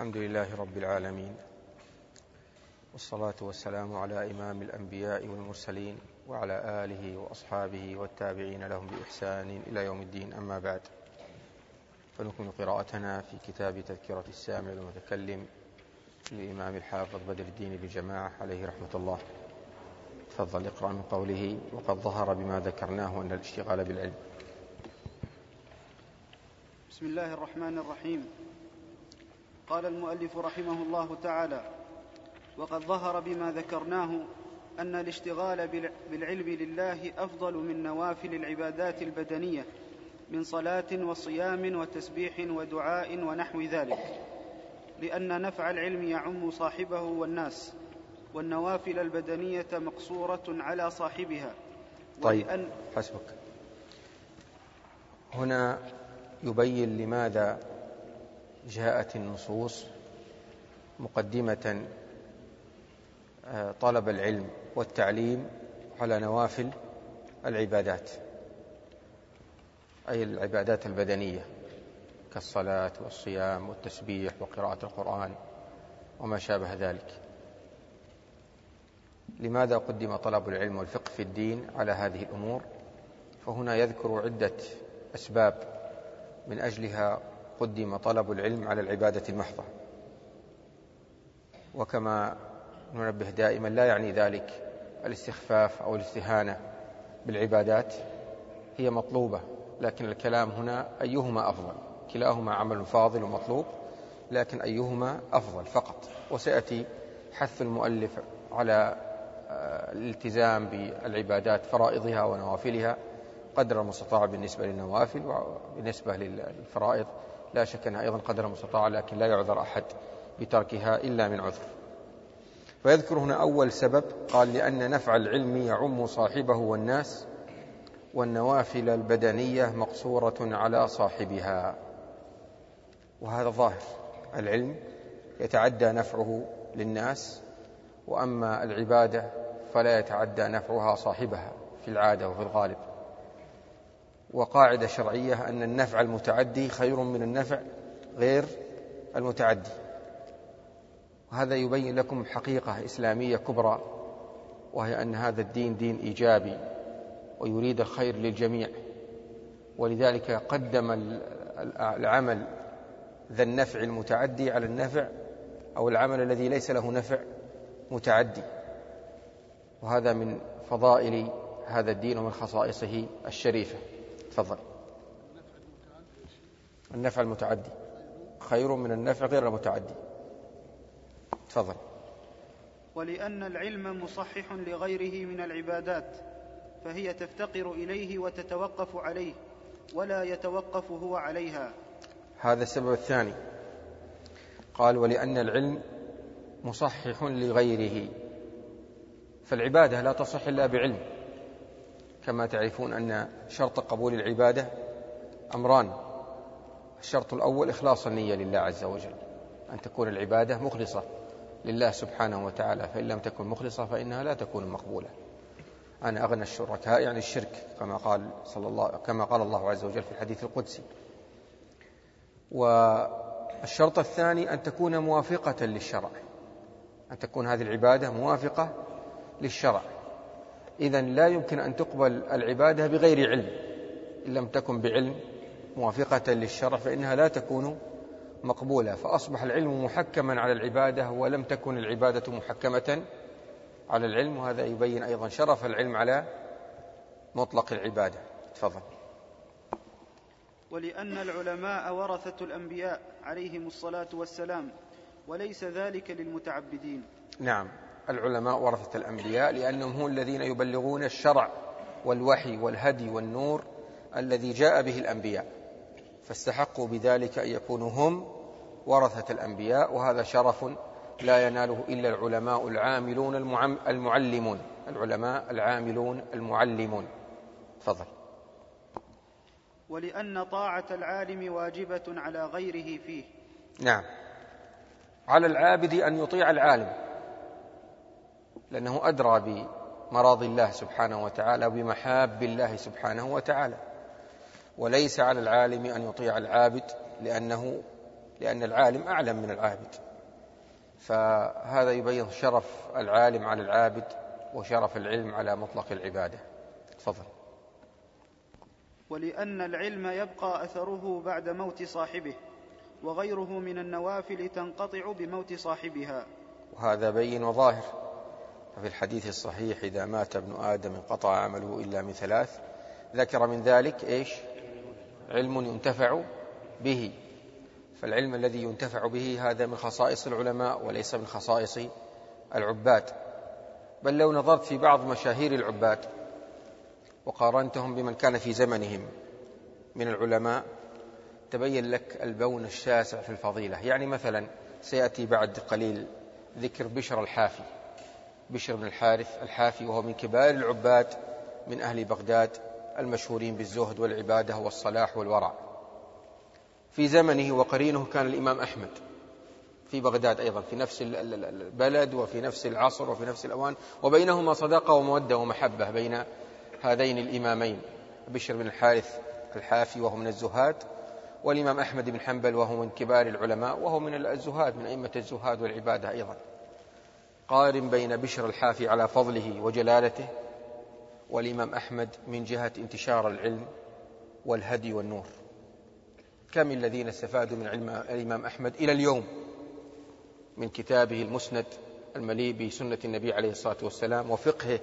الحمد لله رب العالمين والصلاة والسلام على إمام الأنبياء والمرسلين وعلى آله وأصحابه والتابعين لهم بإحسان إلى يوم الدين أما بعد. فنكمل قراءتنا في كتاب تذكرة السامع والمتكلم للإمام الحافظ بدر الدين بجماعة عليه رحمة الله. تفضل اقرأ من قوله وقد ظهر بما ذكرناه أن الاشتغال بالعلم. بسم الله الرحمن الرحيم. قال المؤلف رحمه الله تعالى وقد ظهر بما ذكرناه أن الاشتغال بالعلم لله أفضل من نوافل العبادات البدنية من صلاة وصيام وتسبيح ودعاء ونحو ذلك لأن نفع العلم يعم صاحبه والناس والنوافل البدنية مقصورة على صاحبها. طيب حسبك. هنا يبين لماذا جاءت النصوص مقدمة آه، طلب العلم والتعليم على نوافل العبادات أي العبادات البدنية كالصلاة والصيام والتسبيح وقراءة القرآن وما شابه ذلك. لماذا قدم طلب العلم والفقه في الدين على هذه الأمور؟ فهنا يذكر عدة أسباب من أجلها قدم طلب العلم على العبادة المحضة. وكما ننبه دائما لا يعني ذلك الاستخفاف أو الاستهانة بالعبادات هي مطلوبة لكن الكلام هنا أيهما أفضل؟ كلاهما عمل فاضل ومطلوب لكن أيهما أفضل فقط؟ وسيأتي حث المؤلف على آه، الالتزام بالعبادات فرائضها ونوافلها قدر المستطاع بالنسبة للنوافل وبالنسبة للفرائض. لا شك أنها أيضا قدر المستطاع لكن لا يعذر أحد بتركها إلا من عذر. فيذكر هنا أول سبب قال لأن نفع العلم يعم صاحبه والناس والنوافل البدنية مقصورة على صاحبها. وهذا ظاهر العلم يتعدى نفعه للناس وأما العبادة فلا يتعدى نفعها صاحبها في العادة وفي الغالب. وقاعدة شرعية أن النفع المتعدي خير من النفع غير المتعدي. وهذا يبين لكم حقيقة إسلامية كبرى وهي أن هذا الدين دين إيجابي ويريد الخير للجميع. ولذلك قدم العمل ذا النفع المتعدي على النفع أو العمل الذي ليس له نفع متعدي. وهذا من فضائل هذا الدين ومن خصائصه الشريفة. تفضل. النفع المتعدي. خير من النفع غير المتعدي تفضل. ولأن العلم مصحح لغيره من العبادات فهي تفتقر إليه وتتوقف عليه ولا يتوقف هو عليها. هذا السبب الثاني. قال ولأن العلم مصحح لغيره. فالعبادة لا تصح إلا بعلم. كما تعرفون أن شرط قبول العبادة أمران. الشرط الأول إخلاص النية لله عز وجل أن تكون العبادة مخلصة لله سبحانه وتعالى فإن لم تكن مخلصة فإنها لا تكون مقبولة. أنا أغنى الشركاء يعني الشرك كما قال صلى الله كما قال الله عز وجل في الحديث القدسي. والشرط الثاني أن تكون موافقة للشرع أن تكون هذه العبادة موافقة للشرع. إذا لا يمكن أن تقبل العبادة بغير علم. إن لم تكن بعلم موافقة للشرع فإنها لا تكون مقبولة. فأصبح العلم محكما على العبادة ولم تكن العبادة محكمة على العلم وهذا يبين أيضا شرف العلم على مطلق العبادة. تفضل. ولأن العلماء ورثة الأنبياء عليهم الصلاة والسلام وليس ذلك للمتعبدين. نعم. العلماء ورثة الأنبياء لأنهم هم الذين يبلغون الشرع والوحي والهدي والنور الذي جاء به الأنبياء. فاستحقوا بذلك أن يكونوا هم ورثة الأنبياء وهذا شرف لا يناله إلا العلماء العاملون المعلمون. العلماء العاملون المعلمون. تفضل. ولأن طاعة العالم واجبة على غيره فيه. نعم. على العابد أن يطيع العالم. لأنه أدرى بمراضي الله سبحانه وتعالى وبمحاب الله سبحانه وتعالى. وليس على العالم أن يطيع العابد لأنه لأن العالم أعلم من العابد. فهذا يبين شرف العالم على العابد وشرف العلم على مطلق العبادة. تفضل. ولأن العلم يبقى أثره بعد موت صاحبه وغيره من النوافل تنقطع بموت صاحبها. وهذا بين وظاهر. ففي الحديث الصحيح إذا مات ابن آدم انقطع عمله إلا من ثلاث ذكر من ذلك إيش؟ علم ينتفع به. فالعلم الذي ينتفع به هذا من خصائص العلماء وليس من خصائص العباد. بل لو نظرت في بعض مشاهير العباد وقارنتهم بمن كان في زمنهم من العلماء تبين لك البون الشاسع في الفضيلة. يعني مثلا سيأتي بعد قليل ذكر بشر الحافي. بشر بن الحارث الحافي وهو من كبار العباد من أهل بغداد المشهورين بالزهد والعبادة والصلاح والورع. في زمنه وقرينه كان الإمام أحمد. في بغداد أيضا في نفس البلد وفي نفس العصر وفي نفس الأوان وبينهما صداقة ومودة ومحبة بين هذين الإمامين. بشر بن الحارث الحافي وهو من الزهاد والإمام أحمد بن حنبل وهو من كبار العلماء وهو من الزهاد من أئمة الزهاد والعبادة أيضا. قارن بين بشر الحافي على فضله وجلالته والإمام أحمد من جهة انتشار العلم والهدي والنور. كم الذين استفادوا من علم الإمام أحمد إلى اليوم؟ من كتابه المسند المليء بسنة النبي عليه الصلاة والسلام وفقهه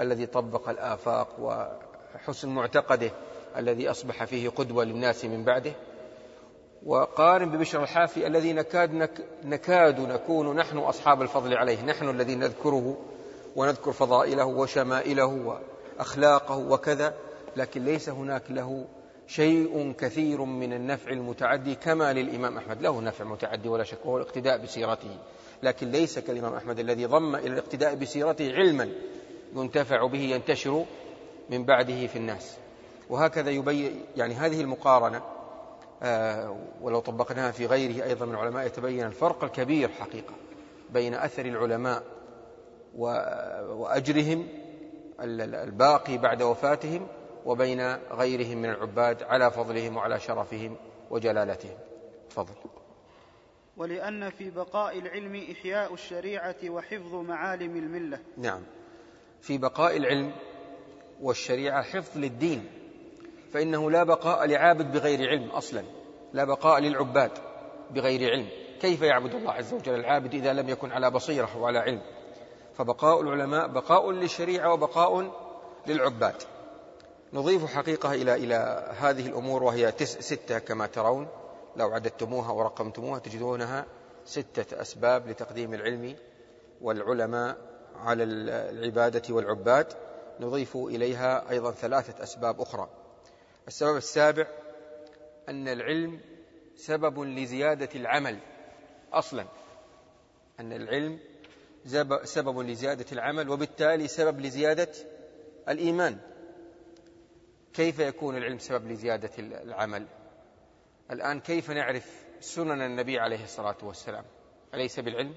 الذي طبق الآفاق وحسن معتقده الذي أصبح فيه قدوة للناس من بعده. وقارن ببشر الحافي الذي نكاد, نك نكاد نكون نحن أصحاب الفضل عليه نحن الذين نذكره ونذكر فضائله وشمائله وأخلاقه وكذا لكن ليس هناك له شيء كثير من النفع المتعدي كما للإمام أحمد. له نفع متعدي ولا شك وهو الاقتداء بسيرته. لكن ليس كالإمام أحمد الذي ضم إلى الاقتداء بسيرته علما ينتفع به ينتشر من بعده في الناس. وهكذا يبين يعني هذه المقارنة ولو طبقناها في غيره أيضا من العلماء يتبين الفرق الكبير حقيقة بين أثر العلماء وأجرهم الباقي بعد وفاتهم وبين غيرهم من العباد على فضلهم وعلى شرفهم وجلالتهم. تفضل. ولأن في بقاء العلم إحياء الشريعة وحفظ معالم الملة. نعم. في بقاء العلم والشريعة حفظ للدين. فإنه لا بقاء لعابد بغير علم أصلا لا بقاء للعباد بغير علم. كيف يعبد الله عز وجل العابد إذا لم يكن على بصيرة وعلى علم؟ فبقاء العلماء بقاء للشريعة وبقاء للعباد. نضيف حقيقة إلى إلى هذه الأمور وهي تس ستة كما ترون. لو عددتموها ورقمتموها تجدونها ستة أسباب لتقديم العلم والعلماء على العبادة والعباد. نضيف إليها أيضا ثلاثة أسباب أخرى. السبب السابع أن العلم سبب لزيادة العمل. أصلا أن العلم سبب لزيادة العمل وبالتالي سبب لزيادة الإيمان. كيف يكون العلم سبب لزيادة العمل؟ الآن كيف نعرف سنن النبي عليه الصلاة والسلام؟ أليس بالعلم؟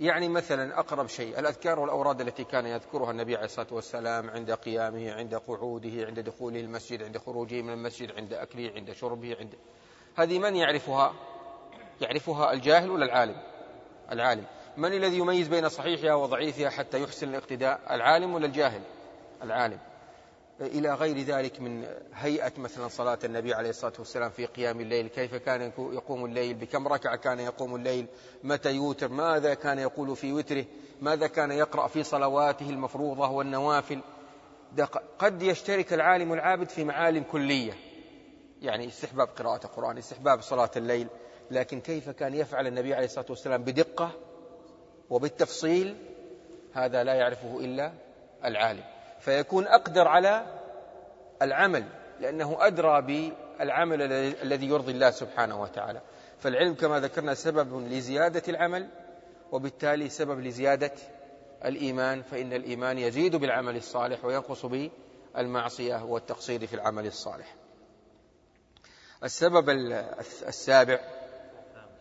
يعني مثلا أقرب شيء الأذكار والأوراد التي كان يذكرها النبي عليه الصلاة والسلام عند قيامه عند قعوده عند دخوله المسجد عند خروجه من المسجد عند أكله عند شربه عند هذه من يعرفها؟ يعرفها الجاهل ولا العالم؟ العالم. من الذي يميز بين صحيحها وضعيفها حتى يحسن الاقتداء؟ العالم ولا الجاهل؟ العالم. إلى غير ذلك من هيئة مثلا صلاة النبي عليه الصلاة والسلام في قيام الليل كيف كان يقوم الليل بكم ركعة كان يقوم الليل متى يوتر ماذا كان يقول في وتره ماذا كان يقرأ في صلواته المفروضة والنوافل. قد يشترك العالم العابد في معالم كلية يعني استحباب قراءة القرآن استحباب صلاة الليل لكن كيف كان يفعل النبي عليه الصلاة والسلام بدقة وبالتفصيل هذا لا يعرفه إلا العالم. فيكون أقدر على العمل لأنه أدرى بالعمل الذي يرضي الله سبحانه وتعالى. فالعلم كما ذكرنا سبب لزيادة العمل وبالتالي سبب لزيادة الإيمان. فإن الإيمان يزيد بالعمل الصالح وينقص بالمعصية والتقصير في العمل الصالح. السبب السابع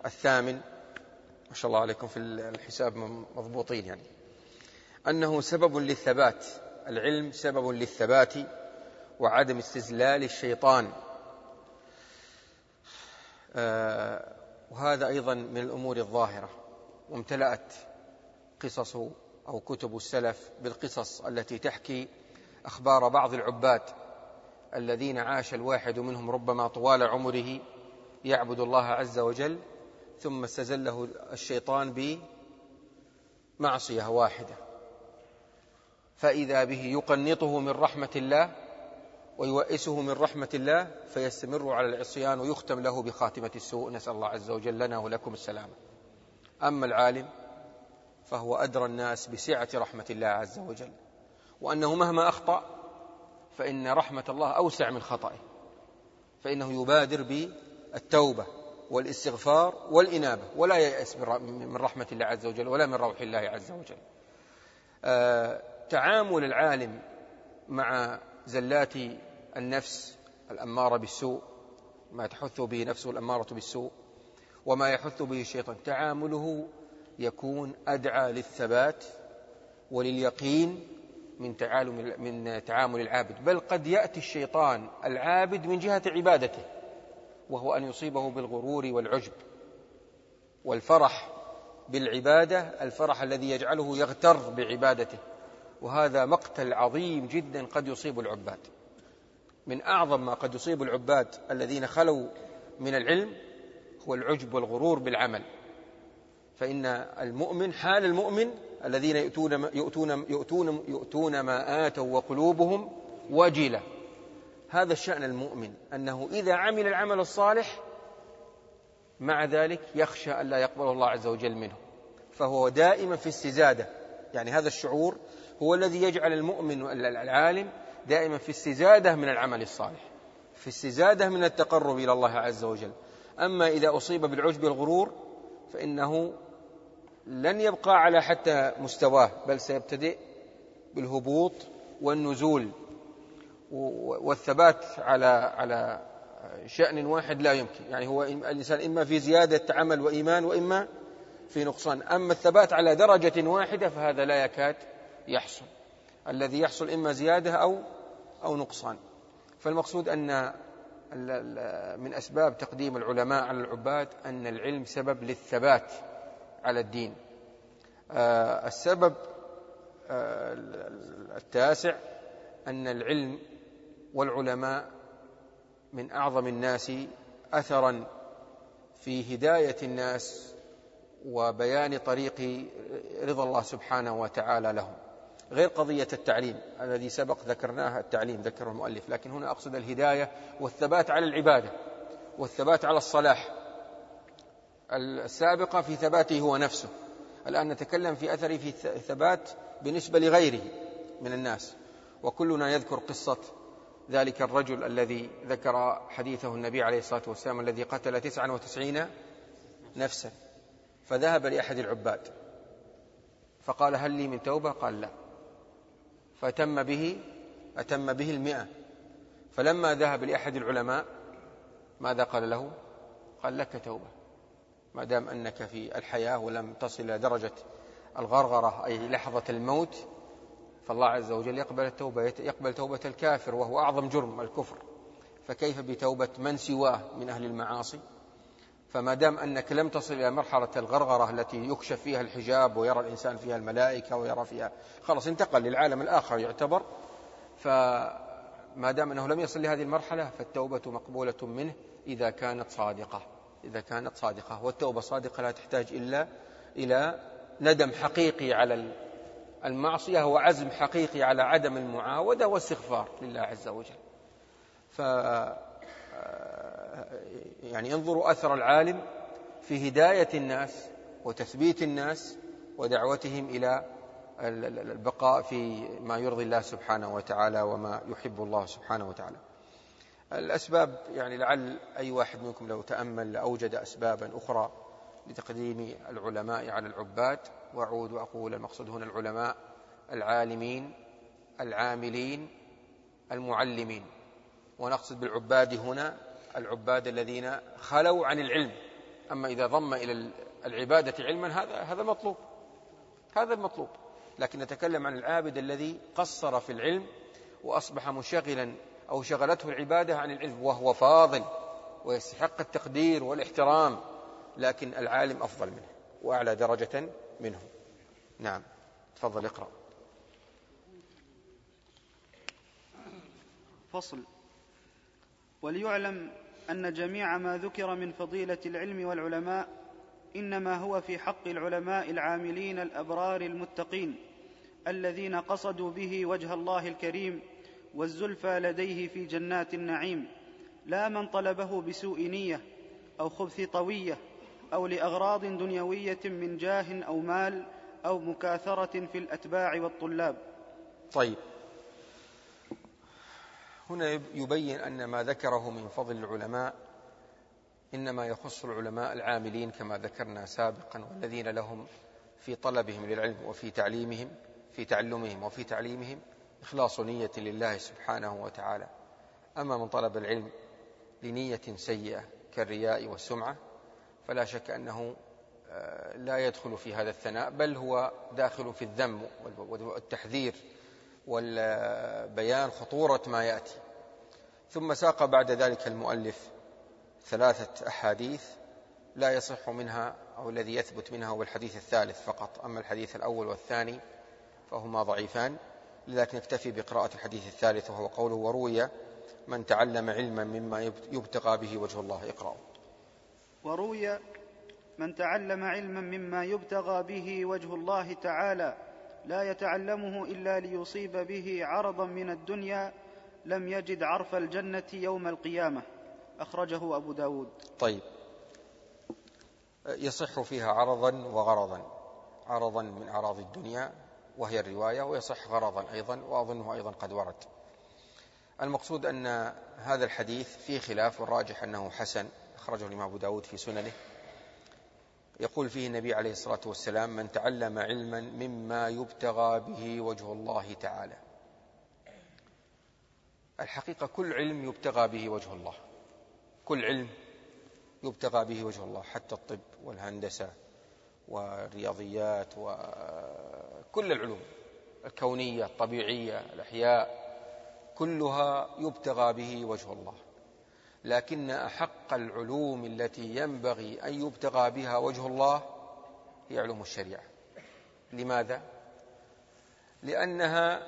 الثامن ما شاء الله عليكم في الحساب مضبوطين يعني. أنه سبب للثبات. العلم سبب للثبات وعدم استزلال الشيطان. آه، وهذا أيضا من الأمور الظاهرة. وامتلأت قصص أو كتب السلف بالقصص التي تحكي أخبار بعض العباد الذين عاش الواحد منهم ربما طوال عمره يعبد الله عز وجل ثم استزله الشيطان بمعصية واحدة. فإذا به يقنطه من رحمة الله ويوئسه من رحمة الله فيستمر على العصيان ويختم له بخاتمة السوء. نسأل الله عز وجل لنا ولكم السلامة. أما العالم فهو أدرى الناس بسعة رحمة الله عز وجل وأنه مهما أخطأ فإن رحمة الله أوسع من خطئه فإنه يبادر بالتوبة والاستغفار والإنابة ولا ييأس من رحمة الله عز وجل ولا من روح الله عز وجل. آه تعامل العالم مع زلات النفس الأمارة بالسوء ما تحث به نفسه الأمارة بالسوء وما يحث به الشيطان. تعامله يكون أدعى للثبات ولليقين من تعالم من تعامل العابد. بل قد يأتي الشيطان العابد من جهة عبادته وهو أن يصيبه بالغرور والعجب والفرح بالعبادة الفرح الذي يجعله يغتر بعبادته. وهذا مقتل عظيم جدا قد يصيب العباد. من أعظم ما قد يصيب العباد الذين خلوا من العلم هو العجب والغرور بالعمل. فإن المؤمن حال المؤمن الذين يؤتون يؤتون يؤتون يؤتون ما آتوا وقلوبهم وجلة هذا الشأن المؤمن أنه إذا عمل العمل الصالح مع ذلك يخشى أن لا يقبل الله عز وجل منه. فهو دائما في استزادة يعني هذا الشعور هو الذي يجعل المؤمن العالم دائما في استزادة من العمل الصالح في استزادة من التقرب إلى الله عز وجل. أما إذا أصيب بالعجب والغرور فإنه لن يبقى على حتى مستواه بل سيبتدئ بالهبوط والنزول والثبات على على شأن واحد لا يمكن. يعني هو الإنسان إما في زيادة عمل وإيمان وإما في نقصان. أما الثبات على درجة واحدة فهذا لا يكاد يحصل. الذي يحصل إما زيادة أو أو نقصان. فالمقصود أن من أسباب تقديم العلماء على العباد أن العلم سبب للثبات على الدين. آه، السبب آه، التاسع أن العلم والعلماء من أعظم الناس أثرا في هداية الناس وبيان طريق رضا الله سبحانه وتعالى لهم. غير قضية التعليم الذي سبق ذكرناها التعليم ذكره المؤلف لكن هنا أقصد الهداية والثبات على العبادة والثبات على الصلاح. السابقة في ثباته هو نفسه. الآن نتكلم في أثره في ثبات بالنسبة لغيره من الناس. وكلنا يذكر قصة ذلك الرجل الذي ذكر حديثه النبي عليه الصلاة والسلام الذي قتل تسعا وتسعين نفسا. فذهب لأحد العباد فقال هل لي من توبة؟ قال لا. فأتم به أتم به المئة. فلما ذهب لأحد العلماء ماذا قال له؟ قال لك توبة. ما دام أنك في الحياة ولم تصل إلى درجة الغرغرة أي لحظة الموت فالله عز وجل يقبل التوبة يقبل توبة الكافر وهو أعظم جرم الكفر. فكيف بتوبة من سواه من أهل المعاصي؟ فما دام أنك لم تصل إلى مرحلة الغرغرة التي يكشف فيها الحجاب ويرى الإنسان فيها الملائكة ويرى فيها خلاص انتقل للعالم الآخر يعتبر. فما دام أنه لم يصل لهذه المرحلة فالتوبة مقبولة منه إذا كانت صادقة. إذا كانت صادقة والتوبة صادقة لا تحتاج إلا إلى ندم حقيقي على المعصية وعزم حقيقي على عدم المعاودة واستغفار لله عز وجل. ف يعني انظروا أثر العالم في هداية الناس وتثبيت الناس ودعوتهم إلى البقاء في ما يرضي الله سبحانه وتعالى وما يحب الله سبحانه وتعالى. الأسباب يعني لعل أي واحد منكم لو تأمل لأوجد أسبابا أخرى لتقديم العلماء على العباد. وأعود وأقول المقصود هنا العلماء العالمين العاملين المعلمين. ونقصد بالعباد هنا العباد الذين خلوا عن العلم. أما إذا ضم إلى العبادة علما هذا هذا مطلوب. هذا المطلوب لكن نتكلم عن العابد الذي قصر في العلم وأصبح مشغلا أو شغلته العبادة عن العلم وهو فاضل ويستحق التقدير والاحترام لكن العالم أفضل منه وأعلى درجة منه. نعم. تفضل اقرأ. فصل. وليعلم أن جميع ما ذكر من فضيلة العلم والعلماء إنما هو في حق العلماء العاملين الأبرار المتقين الذين قصدوا به وجه الله الكريم والزلفى لديه في جنات النعيم لا من طلبه بسوء نية أو خبث طوية أو لأغراض دنيوية من جاه أو مال أو مكاثرة في الأتباع والطلاب. طيب. هنا يبين أن ما ذكره من فضل العلماء إنما يخص العلماء العاملين كما ذكرنا سابقا والذين لهم في طلبهم للعلم وفي تعليمهم في تعلمهم وفي تعليمهم إخلاص نية لله سبحانه وتعالى. أما من طلب العلم لنية سيئة كالرياء والسمعة فلا شك أنه آه، لا يدخل في هذا الثناء بل هو داخل في الذم والتحذير والبيان خطورة ما يأتي. ثم ساق بعد ذلك المؤلف ثلاثة أحاديث لا يصح منها أو الذي يثبت منها هو الحديث الثالث فقط. أما الحديث الأول والثاني فهما ضعيفان لذلك نكتفي بقراءة الحديث الثالث وهو قوله وروي من تعلم علما مما يبتغى به وجه الله. اقرأوا. وروي من تعلم علما مما يبتغى به وجه الله تعالى. لا يتعلمه إلا ليصيب به عرضا من الدنيا لم يجد عرف الجنة يوم القيامة. أخرجه أبو داود. طيب. يصح فيها عرضا وغرضا. عرضا من أعراض الدنيا وهي الرواية ويصح غرضا أيضا وأظنه أيضا قد ورد. المقصود أن هذا الحديث فيه خلاف والراجح أنه حسن أخرجه الإمام أبو داود في سننه. يقول فيه النبي عليه الصلاة والسلام من تعلم علما مما يبتغى به وجه الله تعالى. الحقيقة كل علم يبتغى به وجه الله. كل علم يبتغى به وجه الله حتى الطب والهندسة والرياضيات وكل العلوم الكونية الطبيعية الأحياء كلها يبتغى به وجه الله. لكن أحق العلوم التي ينبغي أن يبتغى بها وجه الله هي علوم الشريعة. لماذا؟ لأنها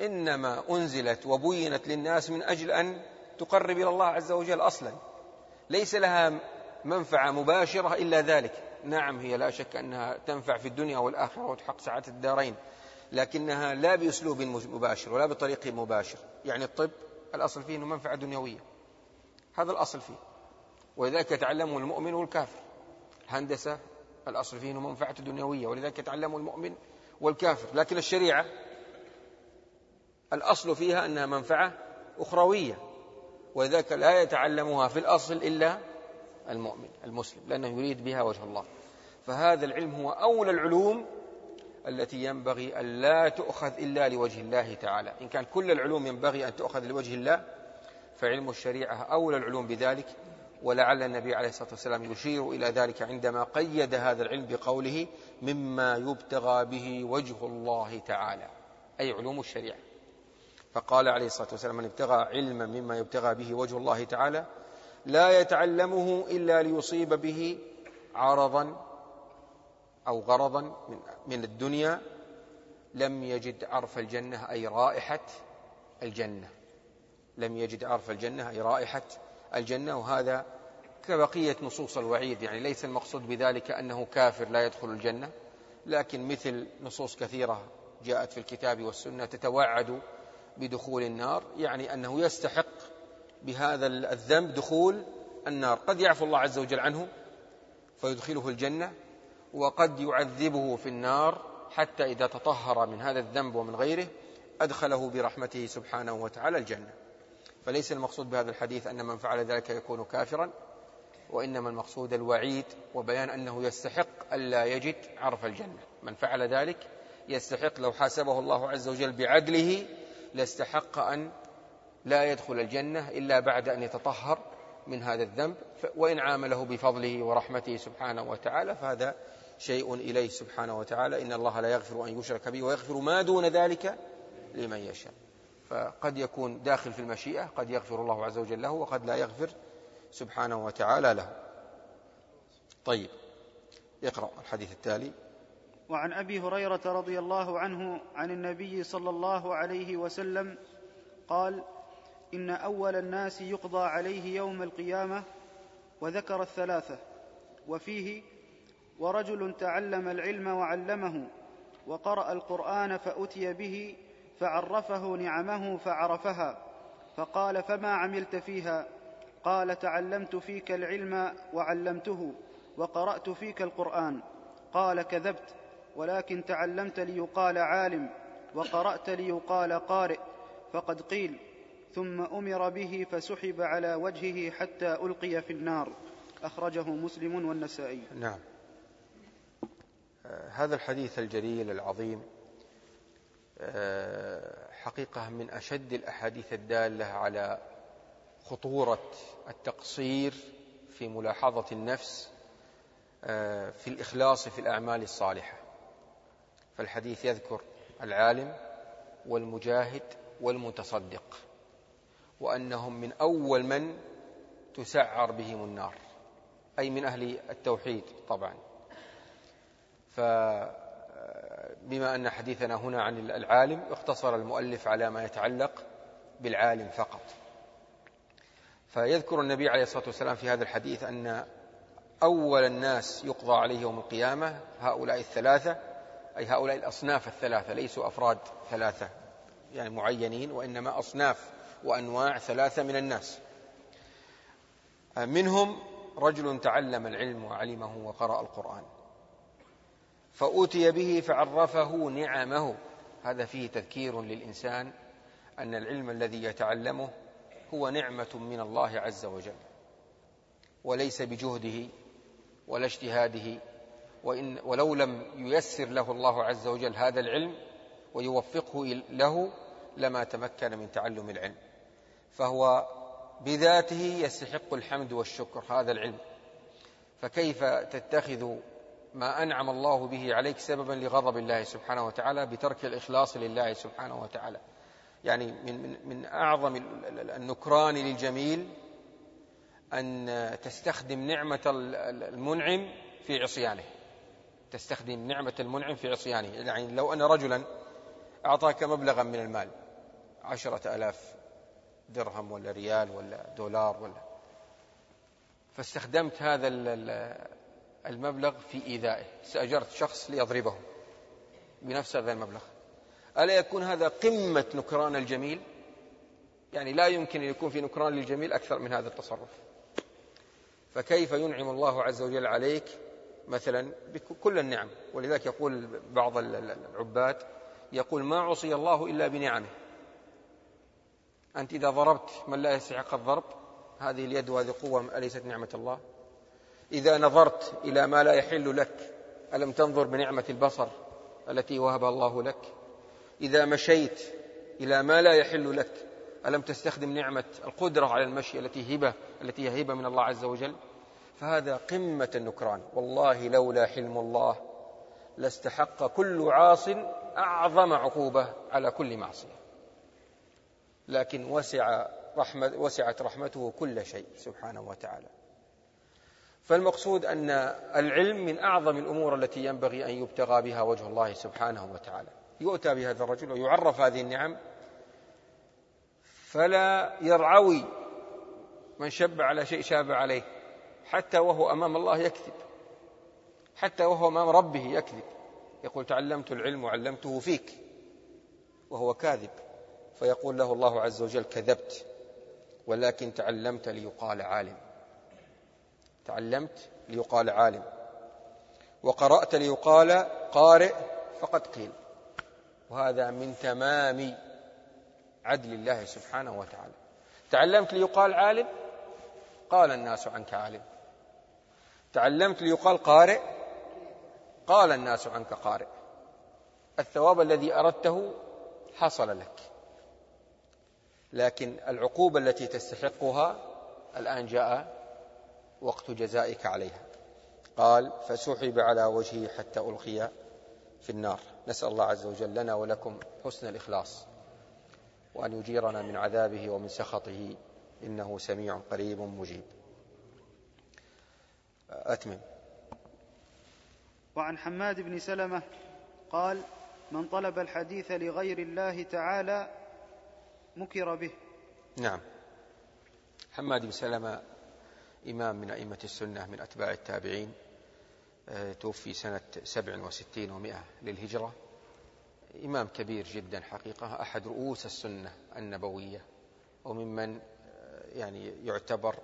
إنما أنزلت وبينت للناس من أجل أن تقرب إلى الله عز وجل أصلا. ليس لها منفعة مباشرة إلا ذلك. نعم هي لا شك أنها تنفع في الدنيا والآخرة وتحقق سعادة الدارين لكنها لا بأسلوب مباشر ولا بطريق مباشر. يعني الطب الأصل فيه أنه منفعة دنيوية. هذا الأصل فيه. ولذلك يتعلمه المؤمن والكافر. الهندسة الأصل فيه أنه منفعة دنيوية ولذلك يتعلمه المؤمن والكافر. لكن الشريعة الأصل فيها أنها منفعة أخروية ولذلك لا يتعلمها في الأصل إلا المؤمن المسلم لأنه يريد بها وجه الله. فهذا العلم هو أولى العلوم التي ينبغي أن لا تؤخذ إلا لوجه الله تعالى. إن كان كل العلوم ينبغي أن تؤخذ لوجه الله فعلم الشريعة أولى العلوم بذلك ولعل النبي عليه الصلاة والسلام يشير إلى ذلك عندما قيد هذا العلم بقوله مما يبتغى به وجه الله تعالى أي علوم الشريعة. فقال عليه الصلاة والسلام من ابتغى علما مما يبتغى به وجه الله تعالى لا يتعلمه إلا ليصيب به عرضا أو غرضا من, الدنيا لم يجد عرف الجنة أي رائحة الجنة. لم يجد عرف الجنة أي رائحة الجنة وهذا كبقية نصوص الوعيد. يعني ليس المقصود بذلك أنه كافر لا يدخل الجنة لكن مثل نصوص كثيرة جاءت في الكتاب والسنة تتوعد بدخول النار يعني أنه يستحق بهذا الذنب دخول النار. قد يعفو الله عز وجل عنه فيدخله الجنة وقد يعذبه في النار حتى إذا تطهر من هذا الذنب ومن غيره أدخله برحمته سبحانه وتعالى الجنة. فليس المقصود بهذا الحديث أن من فعل ذلك يكون كافرا وإنما المقصود الوعيد وبيان أنه يستحق ألا يجد عرف الجنة. من فعل ذلك يستحق لو حاسبه الله عز وجل بعدله لاستحق أن لا يدخل الجنة إلا بعد أن يتطهر من هذا الذنب وإن عامله بفضله ورحمته سبحانه وتعالى فهذا شيء إليه سبحانه وتعالى. إن الله لا يغفر أن يشرك به ويغفر ما دون ذلك لمن يشاء. فقد يكون داخل في المشيئة قد يغفر الله عز وجل له وقد لا يغفر سبحانه وتعالى له. طيب اقرأ الحديث التالي. وعن أبي هريرة رضي الله عنه عن النبي صلى الله عليه وسلم قال إن أول الناس يقضى عليه يوم القيامة وذكر الثلاثة وفيه ورجل تعلم العلم وعلمه وقرأ القرآن فأتي به فعرفه نعمه فعرفها فقال فما عملت فيها؟ قال تعلمت فيك العلم وعلمته وقرأت فيك القرآن. قال كذبت ولكن تعلمت ليقال عالم وقرأت ليقال قارئ فقد قيل ثم أمر به فسحب على وجهه حتى ألقي في النار. أخرجه مسلم والنسائي. نعم. آه، هذا الحديث الجليل العظيم آه، حقيقة من أشد الأحاديث الدالة على خطورة التقصير في ملاحظة النفس آه، في الإخلاص في الأعمال الصالحة. فالحديث يذكر العالم والمجاهد والمتصدق وأنهم من أول من تسعر بهم النار أي من أهل التوحيد طبعا. فبما أن حديثنا هنا عن العالم اختصر المؤلف على ما يتعلق بالعالم فقط. فيذكر النبي عليه الصلاة والسلام في هذا الحديث أن أول الناس يقضى عليه يوم القيامة هؤلاء الثلاثة أي هؤلاء الأصناف الثلاثة ليسوا أفراد ثلاثة يعني معينين وإنما أصناف وأنواع ثلاثة من الناس. منهم رجل تعلم العلم وعلمه وقرأ القرآن. فأوتي به فعرفه نعمه. هذا فيه تذكير للإنسان أن العلم الذي يتعلمه هو نعمة من الله عز وجل وليس بجهده ولا اجتهاده. وإن ولو لم ييسر له الله عز وجل هذا العلم ويوفقه له لما تمكن من تعلم العلم. فهو بذاته يستحق الحمد والشكر هذا العلم. فكيف تتخذ ما أنعم الله به عليك سببا لغضب الله سبحانه وتعالى بترك الإخلاص لله سبحانه وتعالى. يعني من من من أعظم النكران للجميل أن تستخدم نعمة المنعم في عصيانه. تستخدم نعمة المنعم في عصيانه. يعني لو أن رجلا أعطاك مبلغا من المال عشرة ألاف درهم ولا ريال ولا دولار ولا فاستخدمت هذا المبلغ في إيذائه. استأجرت شخص ليضربه بنفس هذا المبلغ. ألا يكون هذا قمة نكران الجميل؟ يعني لا يمكن أن يكون في نكران للجميل أكثر من هذا التصرف. فكيف ينعم الله عز وجل عليك مثلا بكل النعم؟ ولذلك يقول بعض العباد يقول ما عصي الله إلا بنعمه. أنت إذا ضربت من لا يستحق الضرب؟ هذه اليد وهذه قوة أليست نعمة الله؟ إذا نظرت إلى ما لا يحل لك ألم تنظر بنعمة البصر التي وهبها الله لك؟ إذا مشيت إلى ما لا يحل لك ألم تستخدم نعمة القدرة على المشي التي هبة التي هي هبة من الله عز وجل؟ فهذا قمة النكران. والله لولا حلم الله لاستحق كل عاص أعظم عقوبة على كل معصية. لكن وسع رحمة وسعت رحمته كل شيء سبحانه وتعالى. فالمقصود أن العلم من أعظم الأمور التي ينبغي أن يبتغى بها وجه الله سبحانه وتعالى. يؤتى بهذا الرجل ويعرف هذه النعم فلا يرعوي من شب على شيء شاب عليه حتى وهو أمام الله يكذب حتى وهو أمام ربه يكذب. يقول تعلمت العلم وعلمته فيك وهو كاذب. فيقول له الله عز وجل كذبت ولكن تعلمت ليقال عالم. تعلمت ليقال عالم. وقرأت ليقال قارئ فقد قيل. وهذا من تمام عدل الله سبحانه وتعالى. تعلمت ليقال عالم؟ قال الناس عنك عالم. تعلمت ليقال قارئ؟ قال الناس عنك قارئ. الثواب الذي أردته حصل لك. لكن العقوبة التي تستحقها الآن جاء وقت جزائك عليها. قال فسحب على وجهه حتى ألقي في النار. نسأل الله عز وجل لنا ولكم حسن الإخلاص وأن يجيرنا من عذابه ومن سخطه. إنه سميع قريب مجيب. أتمم. وعن حماد بن سلمة قال من طلب الحديث لغير الله تعالى مكر به. نعم. حماد بن سلمة إمام من أئمة السنة من أتباع التابعين آه، توفي سنة سبع وستين ومائة للهجرة. إمام كبير جدا حقيقة أحد رؤوس السنة النبوية وممن آه، يعني يعتبر